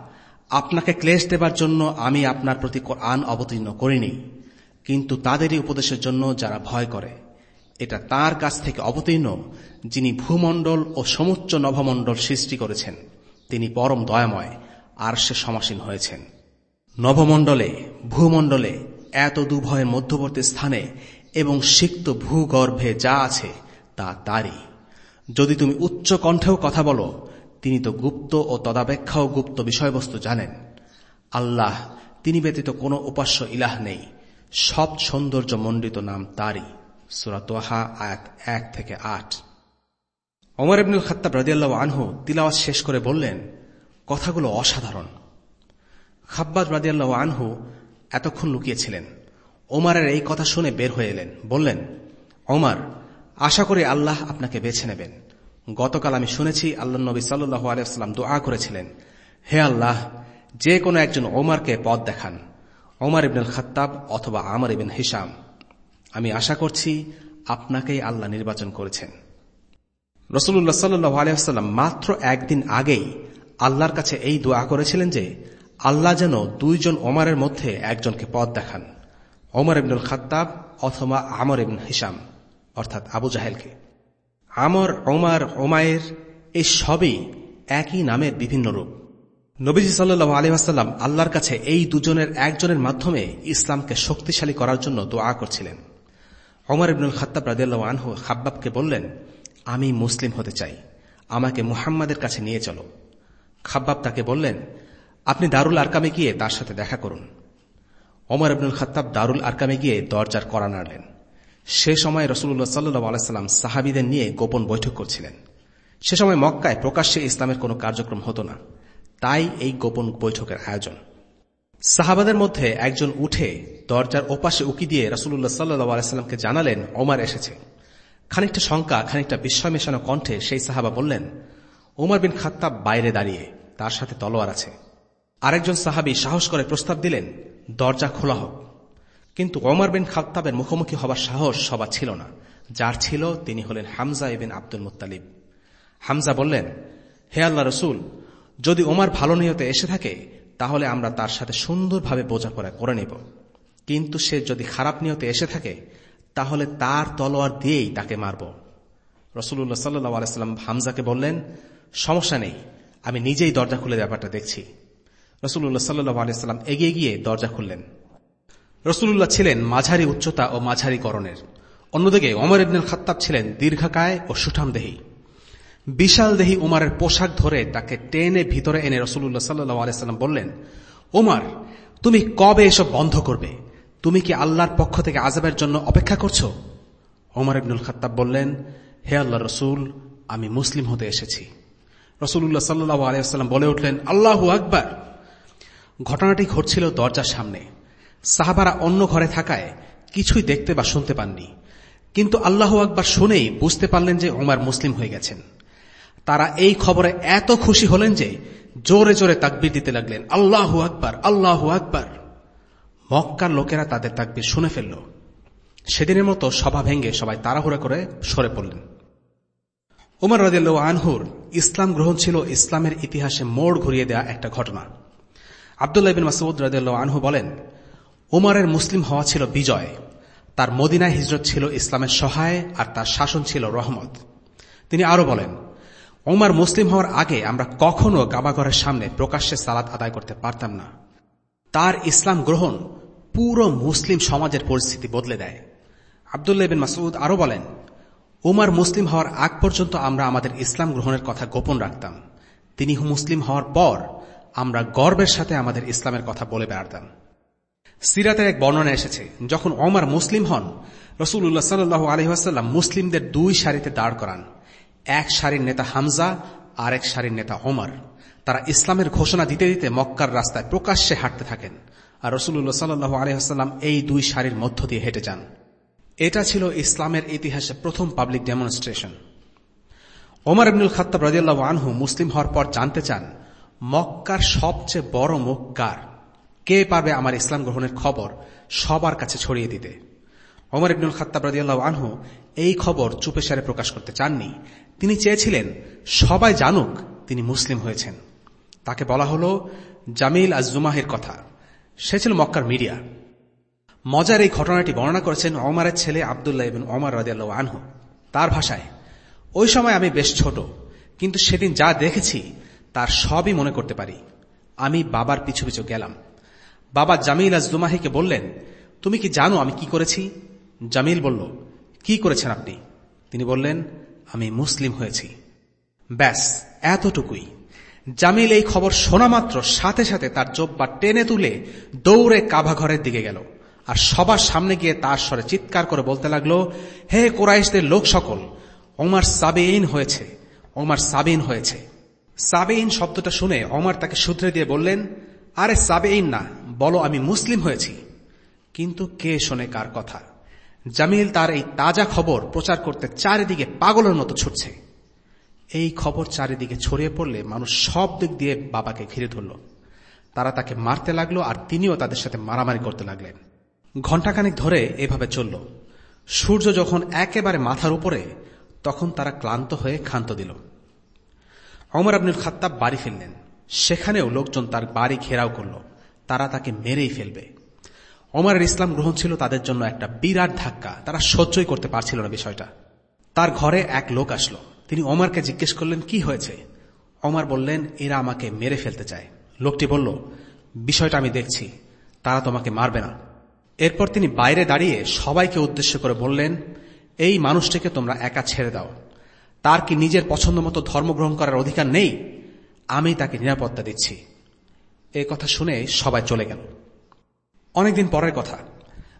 আপনাকে ক্লেশ দেবার জন্য আমি আপনার প্রতি আন অবতীর্ণ করিনি, কিন্তু তাদেরই উপদেশের জন্য যারা ভয় করে, এটা তার কাছ থেকে অবতীর্ণ, যিনি ভূমণ্ডল ও সমুচ্চ নভমণ্ডল সৃষ্টি করেছেন। তিনি পরম দয়াময়, আর সে সমাসীন হয়েছেন। নভমণ্ডলে, ভূমণ্ডলে, এত দুভয়ের মধ্যবর্তী স্থানে এবং সিক্ত ভূগর্ভে যা আছে, তা তারই। যদি তুমি উচ্চ কণ্ঠেও কথা বলো তিনি তো গুপ্ত ও তদাপেক্ষাও গুপ্ত বিষয়বস্তু জানেন। আল্লাহ, তিনি ব্যতীত কোনো উপাস্য ইলাহ নেই। সব সৌন্দর্য মণ্ডিত নাম তারই। সুরাতোহা আয়াত এক থেকে আট। অমর ইবনুল খাত্তাব রাজিয়াল্লাহ আনহু তিলাওয়াত শেষ করে বললেন, কথাগুলো অসাধারণ। খাব্বাদ রাজিয়াল্লাহ আনহু এতক্ষণ লুকিয়েছিলেন। ওমারের এই কথা শুনে বের হয়ে এলেন। বললেন, ওমার, আশা করি আল্লাহ আপনাকে বেছে নেবেন। গতকাল আমি শুনেছি আল্লাহ নবী সাল্লু আলিয়াল্লাম দোয়া করেছিলেন। হে আল্লাহ, যে কোনো একজন ওমারকে পথ দেখান, ওমার ইবনুল খাত্তাব অথবা আমার ইবিন হিসাম আমি আশা করছি আপনাকেই আল্লাহ নির্বাচন করেছেন। রসুল্লাহ সাল্লু আলিয়াল্লাম মাত্র একদিন আগেই আল্লাহর কাছে এই দোয়া করেছিলেন যে, আল্লাহ যেন দুইজন ওমারের মধ্যে একজনকে পথ দেখান, ওমর ইবনুল খাত্তাব অথবা আমর ইবন হিসাম অর্থাৎ আবু জাহেলকে। আমর, ওমার, ওমায়ের এই সবই একই নামের বিভিন্ন রূপ। নবীজি সাল্লু আলহাম আল্লাহর কাছে এই দুজনের একজনের মাধ্যমে ইসলামকে শক্তিশালী করার জন্য দোয়া করছিলেন। ওমর ইবনুল খাত্তাব রাজিয়াল্লাহ আনহু হাব্বাবকে বললেন, আমি মুসলিম হতে চাই। আমাকে মুহাম্মাদের কাছে নিয়ে চলো। খাব্বাব তাকে বললেন, আপনি দারুল আরকামে গিয়ে তার সাথে দেখা করুন। ওমর আব্দুল খত্তাব দারুল আরকামে গিয়ে দরজার করা নাড়লেন। সে সময় রসুল্লাহ সাল্লু আলাইসাল্লাম সাহাবিদের নিয়ে গোপন বৈঠক করছিলেন। সে সময় মক্কায় প্রকাশ্যে ইসলামের কোনো কার্যক্রম হতো না। তাই এই গোপন বৈঠকের আয়োজন। সাহাবাদের মধ্যে একজন উঠে দরজার ওপাশে উকি দিয়ে রসুল্লাহ সাল্লু আলাইস্লামকে জানালেন, ওমার এসেছে। খানিকটা শঙ্কা, খানিকটা বিস্ময় মেশানো কণ্ঠে সেই সাহাবা বললেন, ওমর বিন খাত্তাব বাইরে দাঁড়িয়ে, তার সাথে তলোয়ার আছে। আরেকজন সাহাবি সাহস করে প্রস্তাব দিলেন, দরজা খোলা হোক। কিন্তু ওমর বিন খাত্তাবের মুখোমুখি হবার সাহস সবার ছিল না। যার ছিল তিনি হলেন হামজা এবিন আব্দুল মুতালিব হামজা বললেন, হে আল্লাহ রসুল, যদি ওমার ভালো নিয়তে এসে থাকে, তাহলে আমরা তার সাথে সুন্দরভাবে বোঝাপড়া করে নেব। কিন্তু সে যদি খারাপ নিয়তে এসে থাকে, তাহলে তার তলোয়ার দিয়েই তাকে মারব। রসুল্লাহ সাল্লু আলাইস্লাম হামজাকে বললেন, সমস্যা নেই, আমি নিজেই দরজা খুলে ব্যাপারটা দেখছি। রসুল্লাহ সাল্লু এগিয়ে গিয়ে দরজা খুললেন। রসুল্লাহ ছিলেন মাঝারি উচ্চতা ও মাঝারি করণের অন্যদিকে ওমর ইবনুল খাত্তাব ছিলেন দীর্ঘকায় ও সুঠাম দেহী বিশাল দেহী উমারের পোশাক ধরে তাকে টেনে ভিতরে এনে রসুল্লাহ সাল্লু আলাইস্লাম বললেন ওমার তুমি কবে এসব বন্ধ করবে? তুমি কি আল্লাহর পক্ষ থেকে আজাবের জন্য অপেক্ষা করছ? ওমর ইবনুল খাত্তাব বললেন, হে আল্লাহ রসুল, আমি মুসলিম হতে এসেছি। রসুল্লাহ সাল্লু আলিয়াল্লাম বলে উঠলেন, আল্লাহ আকবার! ঘটনাটি ঘটছিল দরজার সামনে। সাহাবারা অন্য ঘরে থাকায় কিছুই দেখতে বা শুনতে পাননি। কিন্তু আল্লাহ আকবার শুনেই বুঝতে পারলেন যে ওমার মুসলিম হয়ে গেছেন। তারা এই খবরে এত খুশি হলেন যে জোরে জোরে তাকবির দিতে লাগলেন, আল্লাহু আকবার আল্লাহু আকবার! মক্কার লোকেরা তাদের তাকবির শুনে ফেলল। সেদিনের মতো সভা ভেঙে সবাই তাড়াহুড়া করে সরে পড়লেন। উমর রাজিয়াল আনহুর ইসলাম গ্রহণ ছিল ইসলামের ইতিহাসে মোড় ঘুরিয়ে দেয়া একটা ঘটনা। আবদুল্লাহ বিন মাসুদ রাজিয়াল আনহু বলেন উমরের মুসলিম হওয়া ছিল বিজয়। তার মদিনায় হিজরত ছিল ইসলামের সহায় আর তার শাসন ছিল রহমত। তিনি আরও বলেন ওমার মুসলিম হওয়ার আগে আমরা কখনো কাবাঘরের সামনে প্রকাশ্যে সালাদ আদায় করতে পারতাম না। তার ইসলাম গ্রহণ পুরো মুসলিম সমাজের পরিস্থিতি বদলে দেয়। আবদুল্লাহ বিন মাসুদ আরও বলেন, উমার মুসলিম হওয়ার আগ পর্যন্ত আমরা আমাদের ইসলাম গ্রহণের কথা গোপন রাখতাম। তিনি মুসলিম হওয়ার পর আমরা গর্বের সাথে আমাদের ইসলামের কথা বলে বেড়াতাম। সিরাতের এক বর্ণনা এসেছে, যখন অমর মুসলিম হন রসুল্লাহ সাল্লু আলহিহাস্লাম মুসলিমদের দুই সারিতে দাঁড় করান। এক সারির নেতা হামজা, আর এক সারির নেতা ওমর। তারা ইসলামের ঘোষণা দিতে দিতে মক্কার রাস্তায় প্রকাশ্যে হাঁটতে থাকেন আর রসুল্লাহ সাল্লু আলহিহাস্লাম এই দুই সারির মধ্য দিয়ে হেঁটে যান। এটা ছিল ইসলামের ইতিহাসে প্রথম public demonstration Omar ibn al Khattab রাজিয়াল্লাহ আনহু মুসলিম হওয়ার পর জানতে চান, মক্কার সবচেয়ে বড় মুখ কার? কে পারবে আমার ইসলাম গ্রহণের খবর সবার কাছে ছড়িয়ে দিতে? ওমর ইবনুল খাত্তাব রাজিয়াল্লাহ আনহু এই খবর চুপে সারে প্রকাশ করতে চাননি। তিনি চেয়েছিলেন, সবাই জানুক তিনি মুসলিম হয়েছেন। তাকে বলা হল জামিল আজজুমাহের কথা। সে ছিল মক্কার মিডিয়া। মজার এই ঘটনাটি বর্ণনা করেছেন অমারের ছেলে আবদুল্লাহ এবং অমর রাজিয়াল্লাহ আনহু। তার ভাষায়, ওই সময় আমি বেশ ছোট, কিন্তু সেদিন যা দেখেছি তার সবই মনে করতে পারি। আমি বাবার পিছু পিছু গেলাম। বাবা জামিল আজদুমাহিকে বললেন, তুমি কি জানো আমি কি করেছি? জামিল বলল, কি করেছেন আপনি? তিনি বললেন, আমি মুসলিম হয়েছি। ব্যাস, এতটুকুই। জামিল এই খবর শোনা মাত্র সাথে সাথে তার জব্বা টেনে তুলে দৌড়ে কাভা ঘরের দিকে গেল। আর সবার সামনে গিয়ে তার স্বরে চিৎকার করে বলতে লাগল, হে কোরাইশদের লোক সকল, ওমার সাবেইন হয়েছে, ওমার সাবিন হয়েছে। সাবেইন শব্দটা শুনে অমর তাকে শুধরে দিয়ে বললেন, আরে সাবেইন না বলো, আমি মুসলিম হয়েছি। কিন্তু কে শোনে কার কথা? জামিল তার এই তাজা খবর প্রচার করতে চারিদিকে পাগলের মতো ছুটছে। এই খবর চারিদিকে ছড়িয়ে পড়লে মানুষ সব দিক দিয়ে বাবাকে ঘিরে ধরল। তারা তাকে মারতে লাগল আর তিনিও তাদের সাথে মারামারি করতে লাগলেন। ঘণ্টাখানিক ধরে এভাবে চলল। সূর্য যখন একেবারে মাথার উপরে, তখন তারা ক্লান্ত হয়ে ক্ষান্ত দিল। অমর আব্দুল খাত্তাব বাড়ি ফিরলেন। সেখানেও লোকজন তার বাড়ি ঘেরাও করল। তারা তাকে মেরেই ফেলবে। অমরের ইসলাম গ্রহণ ছিল তাদের জন্য একটা বিরাট ধাক্কা। তারা সহ্যই করতে পারছিল না বিষয়টা। তার ঘরে এক লোক আসলো। তিনি অমরকে জিজ্ঞেস করলেন, কি হয়েছে? অমর বললেন, এরা আমাকে মেরে ফেলতে চায়। লোকটি বলল, বিষয়টা আমি দেখছি। তারা তোমাকে মারবে না। এরপর তিনি বাইরে দাঁড়িয়ে সবাইকে উদ্দেশ্য করে বললেন, এই মানুষটিকে তোমরা একা ছেড়ে দাও। তার কি নিজের পছন্দ মতো ধর্ম গ্রহণ করার অধিকার নেই? আমি তাকে নিরাপত্তা দিচ্ছি। এ কথা শুনে সবাই চলে গেল। অনেকদিন পরের কথা।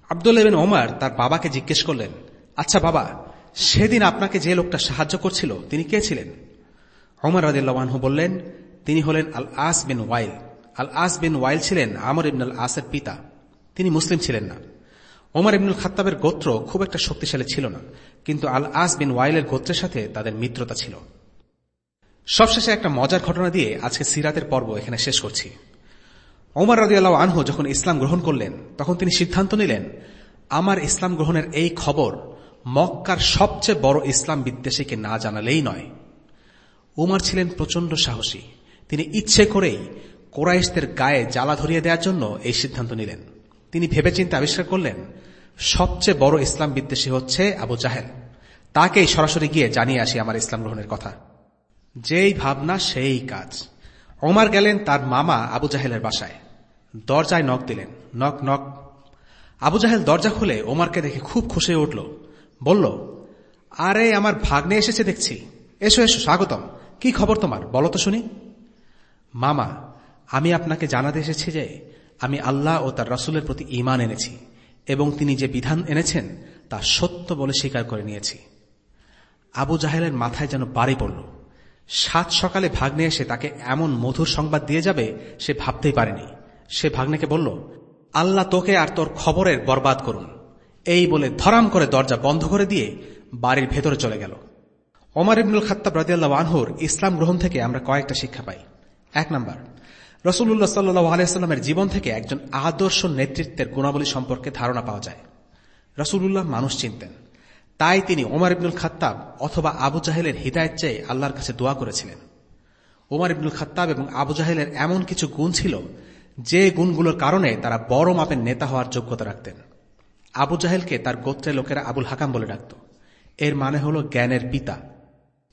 আবদুল্লাবিন ওমর তার বাবাকে জিজ্ঞেস করলেন আচ্ছা বাবা, সেদিন আপনাকে যে লোকটা সাহায্য করছিল, তিনি কে ছিলেন? ওমর রাদিল্লাহু বললেন, তিনি হলেন আল আস বিন ওয়াইল। আল আস বিন ওয়াইল ছিলেন আমর ইবনুল আসের পিতা। তিনি মুসলিম ছিলেন না। ওমর ইবনুল খাত্তাবের গোত্র খুব একটা শক্তিশালী ছিল না, কিন্তু আল আস বিন ওয়াইলের গোত্রের সাথে তাদের মিত্রতা ছিল। সবশেষে একটা মজার ঘটনা দিয়ে আজকে সিরাতের পর্ব এখানে শেষ করছি। ওমর রাজিয়াল্লাহ আনহু যখন ইসলাম গ্রহণ করলেন, তখন তিনি সিদ্ধান্ত নিলেন, আমার ইসলাম গ্রহণের এই খবর মক্কার সবচেয়ে বড় ইসলাম বিদ্বেষীকে না জানালেই নয়। উমার ছিলেন প্রচণ্ড সাহসী। তিনি ইচ্ছে করেই কোরাইশদের গায়ে জ্বালা ধরিয়ে দেওয়ার জন্য এই সিদ্ধান্ত নিলেন। তিনি ভেবেচিন্তে আবিষ্কার করলেন, সবচেয়ে বড় ইসলাম বিদ্বেষী হচ্ছে আবু জাহেল। তাকেই সরাসরি গিয়ে জানিয়ে আসি আমার ইসলাম গ্রহণের কথা। যেই ভাবনা, সেই কাজ। ওমার গেলেন তার মামা আবু জাহেলের বাসায়। দরজায় নখ দিলেন। নক নক আবু জাহেল দরজা খুলে ওমারকে দেখে খুব খুশি উঠল। বলল, আরে, আমার ভাগ্নে এসেছে দেখছি। এসো এসো, স্বাগতম। কি খবর তোমার? বলো তো শুনি। মামা, আমি আপনাকে জানাতে এসেছি যে আমি আল্লাহ ও তার রসুলের প্রতি ইমান এনেছি এবং তিনি যে বিধান এনেছেন তা সত্য বলে স্বীকার করে নিয়েছি। আবু জাহেলের মাথায় যেন বাড়ি পড়ল। সাত সকালে ভাগ্নে এসে তাকে এমন মধুর সংবাদ দিয়ে যাবে সে ভাবতেই পারেনি। সে ভাগ্নেকে বলল, আল্লাহ তোকে আর তোর খবরের বরবাদ করুন। এই বলে ধরাম করে দরজা বন্ধ করে দিয়ে বাড়ির ভেতরে চলে গেল। ওমর ইবনুল খাত্তাব রাজিয়াল্লাহ আনহুর ইসলাম গ্রহণ থেকে আমরা কয়েকটা শিক্ষা পাই। এক নম্বর রসুল্লাহ সাল্লু আলাইস্লামের জীবন থেকে একজন আদর্শ নেতৃত্বের গুণাবলী সম্পর্কে ধারণা পাওয়া যায়। রসুল্লাহ মানুষ চিনতেন। তাই তিনি ওমর ইবনুল খাত্তাব অথবা আবু জাহেলের হৃদায়ত চেয়ে আল্লাহর কাছে দোয়া করেছিলেন। ওমর ইবনুল খাত্তাব এবং আবু জাহেলের এমন কিছু গুণ ছিল যে গুণগুলোর কারণে তারা বড় মাপের নেতা হওয়ার যোগ্যতা রাখতেন। আবু জাহেলকে তার গোত্রের লোকেরা আবুল হাকাম বলে ডাকত। এর মানে হল জ্ঞানের পিতা।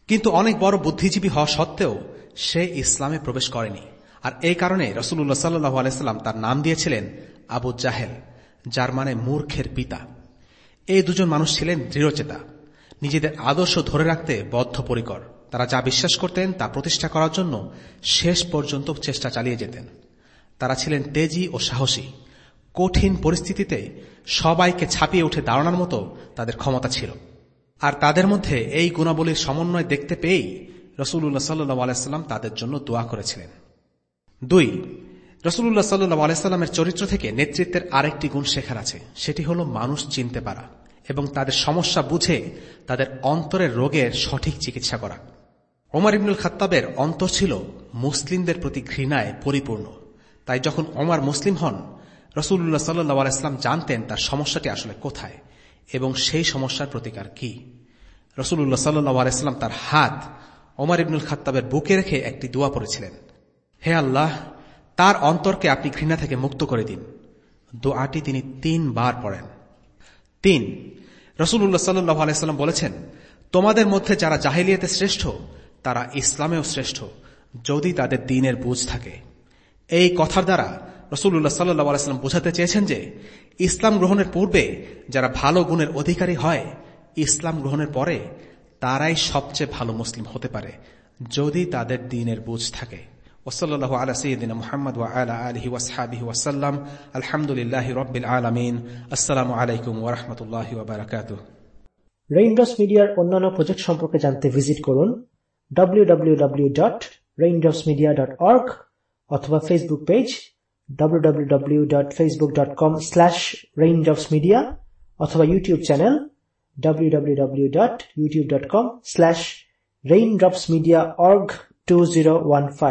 কিন্তু অনেক বড় বুদ্ধিজীবী হওয়া সত্ত্বেও সে ইসলামে প্রবেশ করেনি। আর এই কারণে রসুল্লাহ সাল্লু আলাইস্লাম তার নাম দিয়েছিলেন আবু জাহেল, যার মানে মূর্খের পিতা। এই দুজন মানুষ ছিলেন দৃঢ়চেতা। নিজেদের আদর্শ ধরে রাখতে বদ্ধপরিকর। তারা যা বিশ্বাস করতেন তা প্রতিষ্ঠা করার জন্য শেষ পর্যন্ত চেষ্টা চালিয়ে যেতেন। তারা ছিলেন তেজি ও সাহসী। কঠিন পরিস্থিতিতে সবাইকে ছাপিয়ে উঠে দাঁড়ানোর মতো তাদের ক্ষমতা ছিল। আর তাদের মধ্যে এই গুণাবলীর সমন্বয় দেখতে পেয়েই রসুল্লাহ সাল্লু আলাইস্লাম তাদের জন্য দোয়া করেছিলেন। দুই রসুল্লাহ সাল্লু আলাইস্লামের চরিত্র থেকে নেতৃত্বের আরেকটি গুণ শেখার আছে। সেটি হল মানুষ চিনতে পারা এবং তাদের সমস্যা বুঝে তাদের অন্তরের রোগের সঠিক চিকিৎসা করা। ওমর ইবনুল খাত্তাবের অন্তর ছিল মুসলিমদের প্রতি ঘৃণায় পরিপূর্ণ। তাই যখন ওমর মুসলিম হন রসুল্লাহ সাল্লাহ জানতেন তার সমস্যাটি আসলে কোথায় এবং সেই সমস্যার প্রতিকার কি। রসুল্লাহ সাল্লাহ তার হাত ওমর ইবনুল খাত্তাবের বুকে রেখে একটি দোয়া পড়েছিলেন। হে আল্লাহ, তার অন্তরকে আপনি ঘৃণা থেকে মুক্ত করে দিন। দোয়াটি তিনি তিনবার পড়েন। তিন রসুল্লাহ সাল্লাহ আলাইস্লাম বলেছেন, তোমাদের মধ্যে যারা জাহিলিয়াতে শ্রেষ্ঠ, তারা ইসলামেও শ্রেষ্ঠ, যদি তাদের দিনের বুঝ থাকে। এই কথার দ্বারা রসুল্লাহ সাল্লাহ আলাইস্লাম বোঝাতে চেয়েছেন যে, ইসলাম গ্রহণের পূর্বে যারা ভালো গুণের অধিকারী হয়, ইসলাম গ্রহণের পরে তারাই সবচেয়ে ভালো মুসলিম হতে পারে যদি তাদের দিনের বুঝ থাকে। ওসল্লাহ আলা সঈদিন মোহাম্মদ ওয়া আলা আলহি ওয়াসহাবিহি ওয়াসাল্লাম আলহামদুলিল্লাহ রব্বিল আলমিন। আসসালামু আলাইকুম ওরহমতুল্লাহ ওবরাকাত রেইনড্রপস মিডিয়ার অন্যান্য প্রজেক্ট সম্পর্কে জানতে ভিজিট করুন। www.raindropsmedia.org অথবা ফেসবুক পেজ www.facebook.com/raindropsmedia অথবা ইউটিউব চ্যানেল www.youtube.com/raindropsmediaorg2015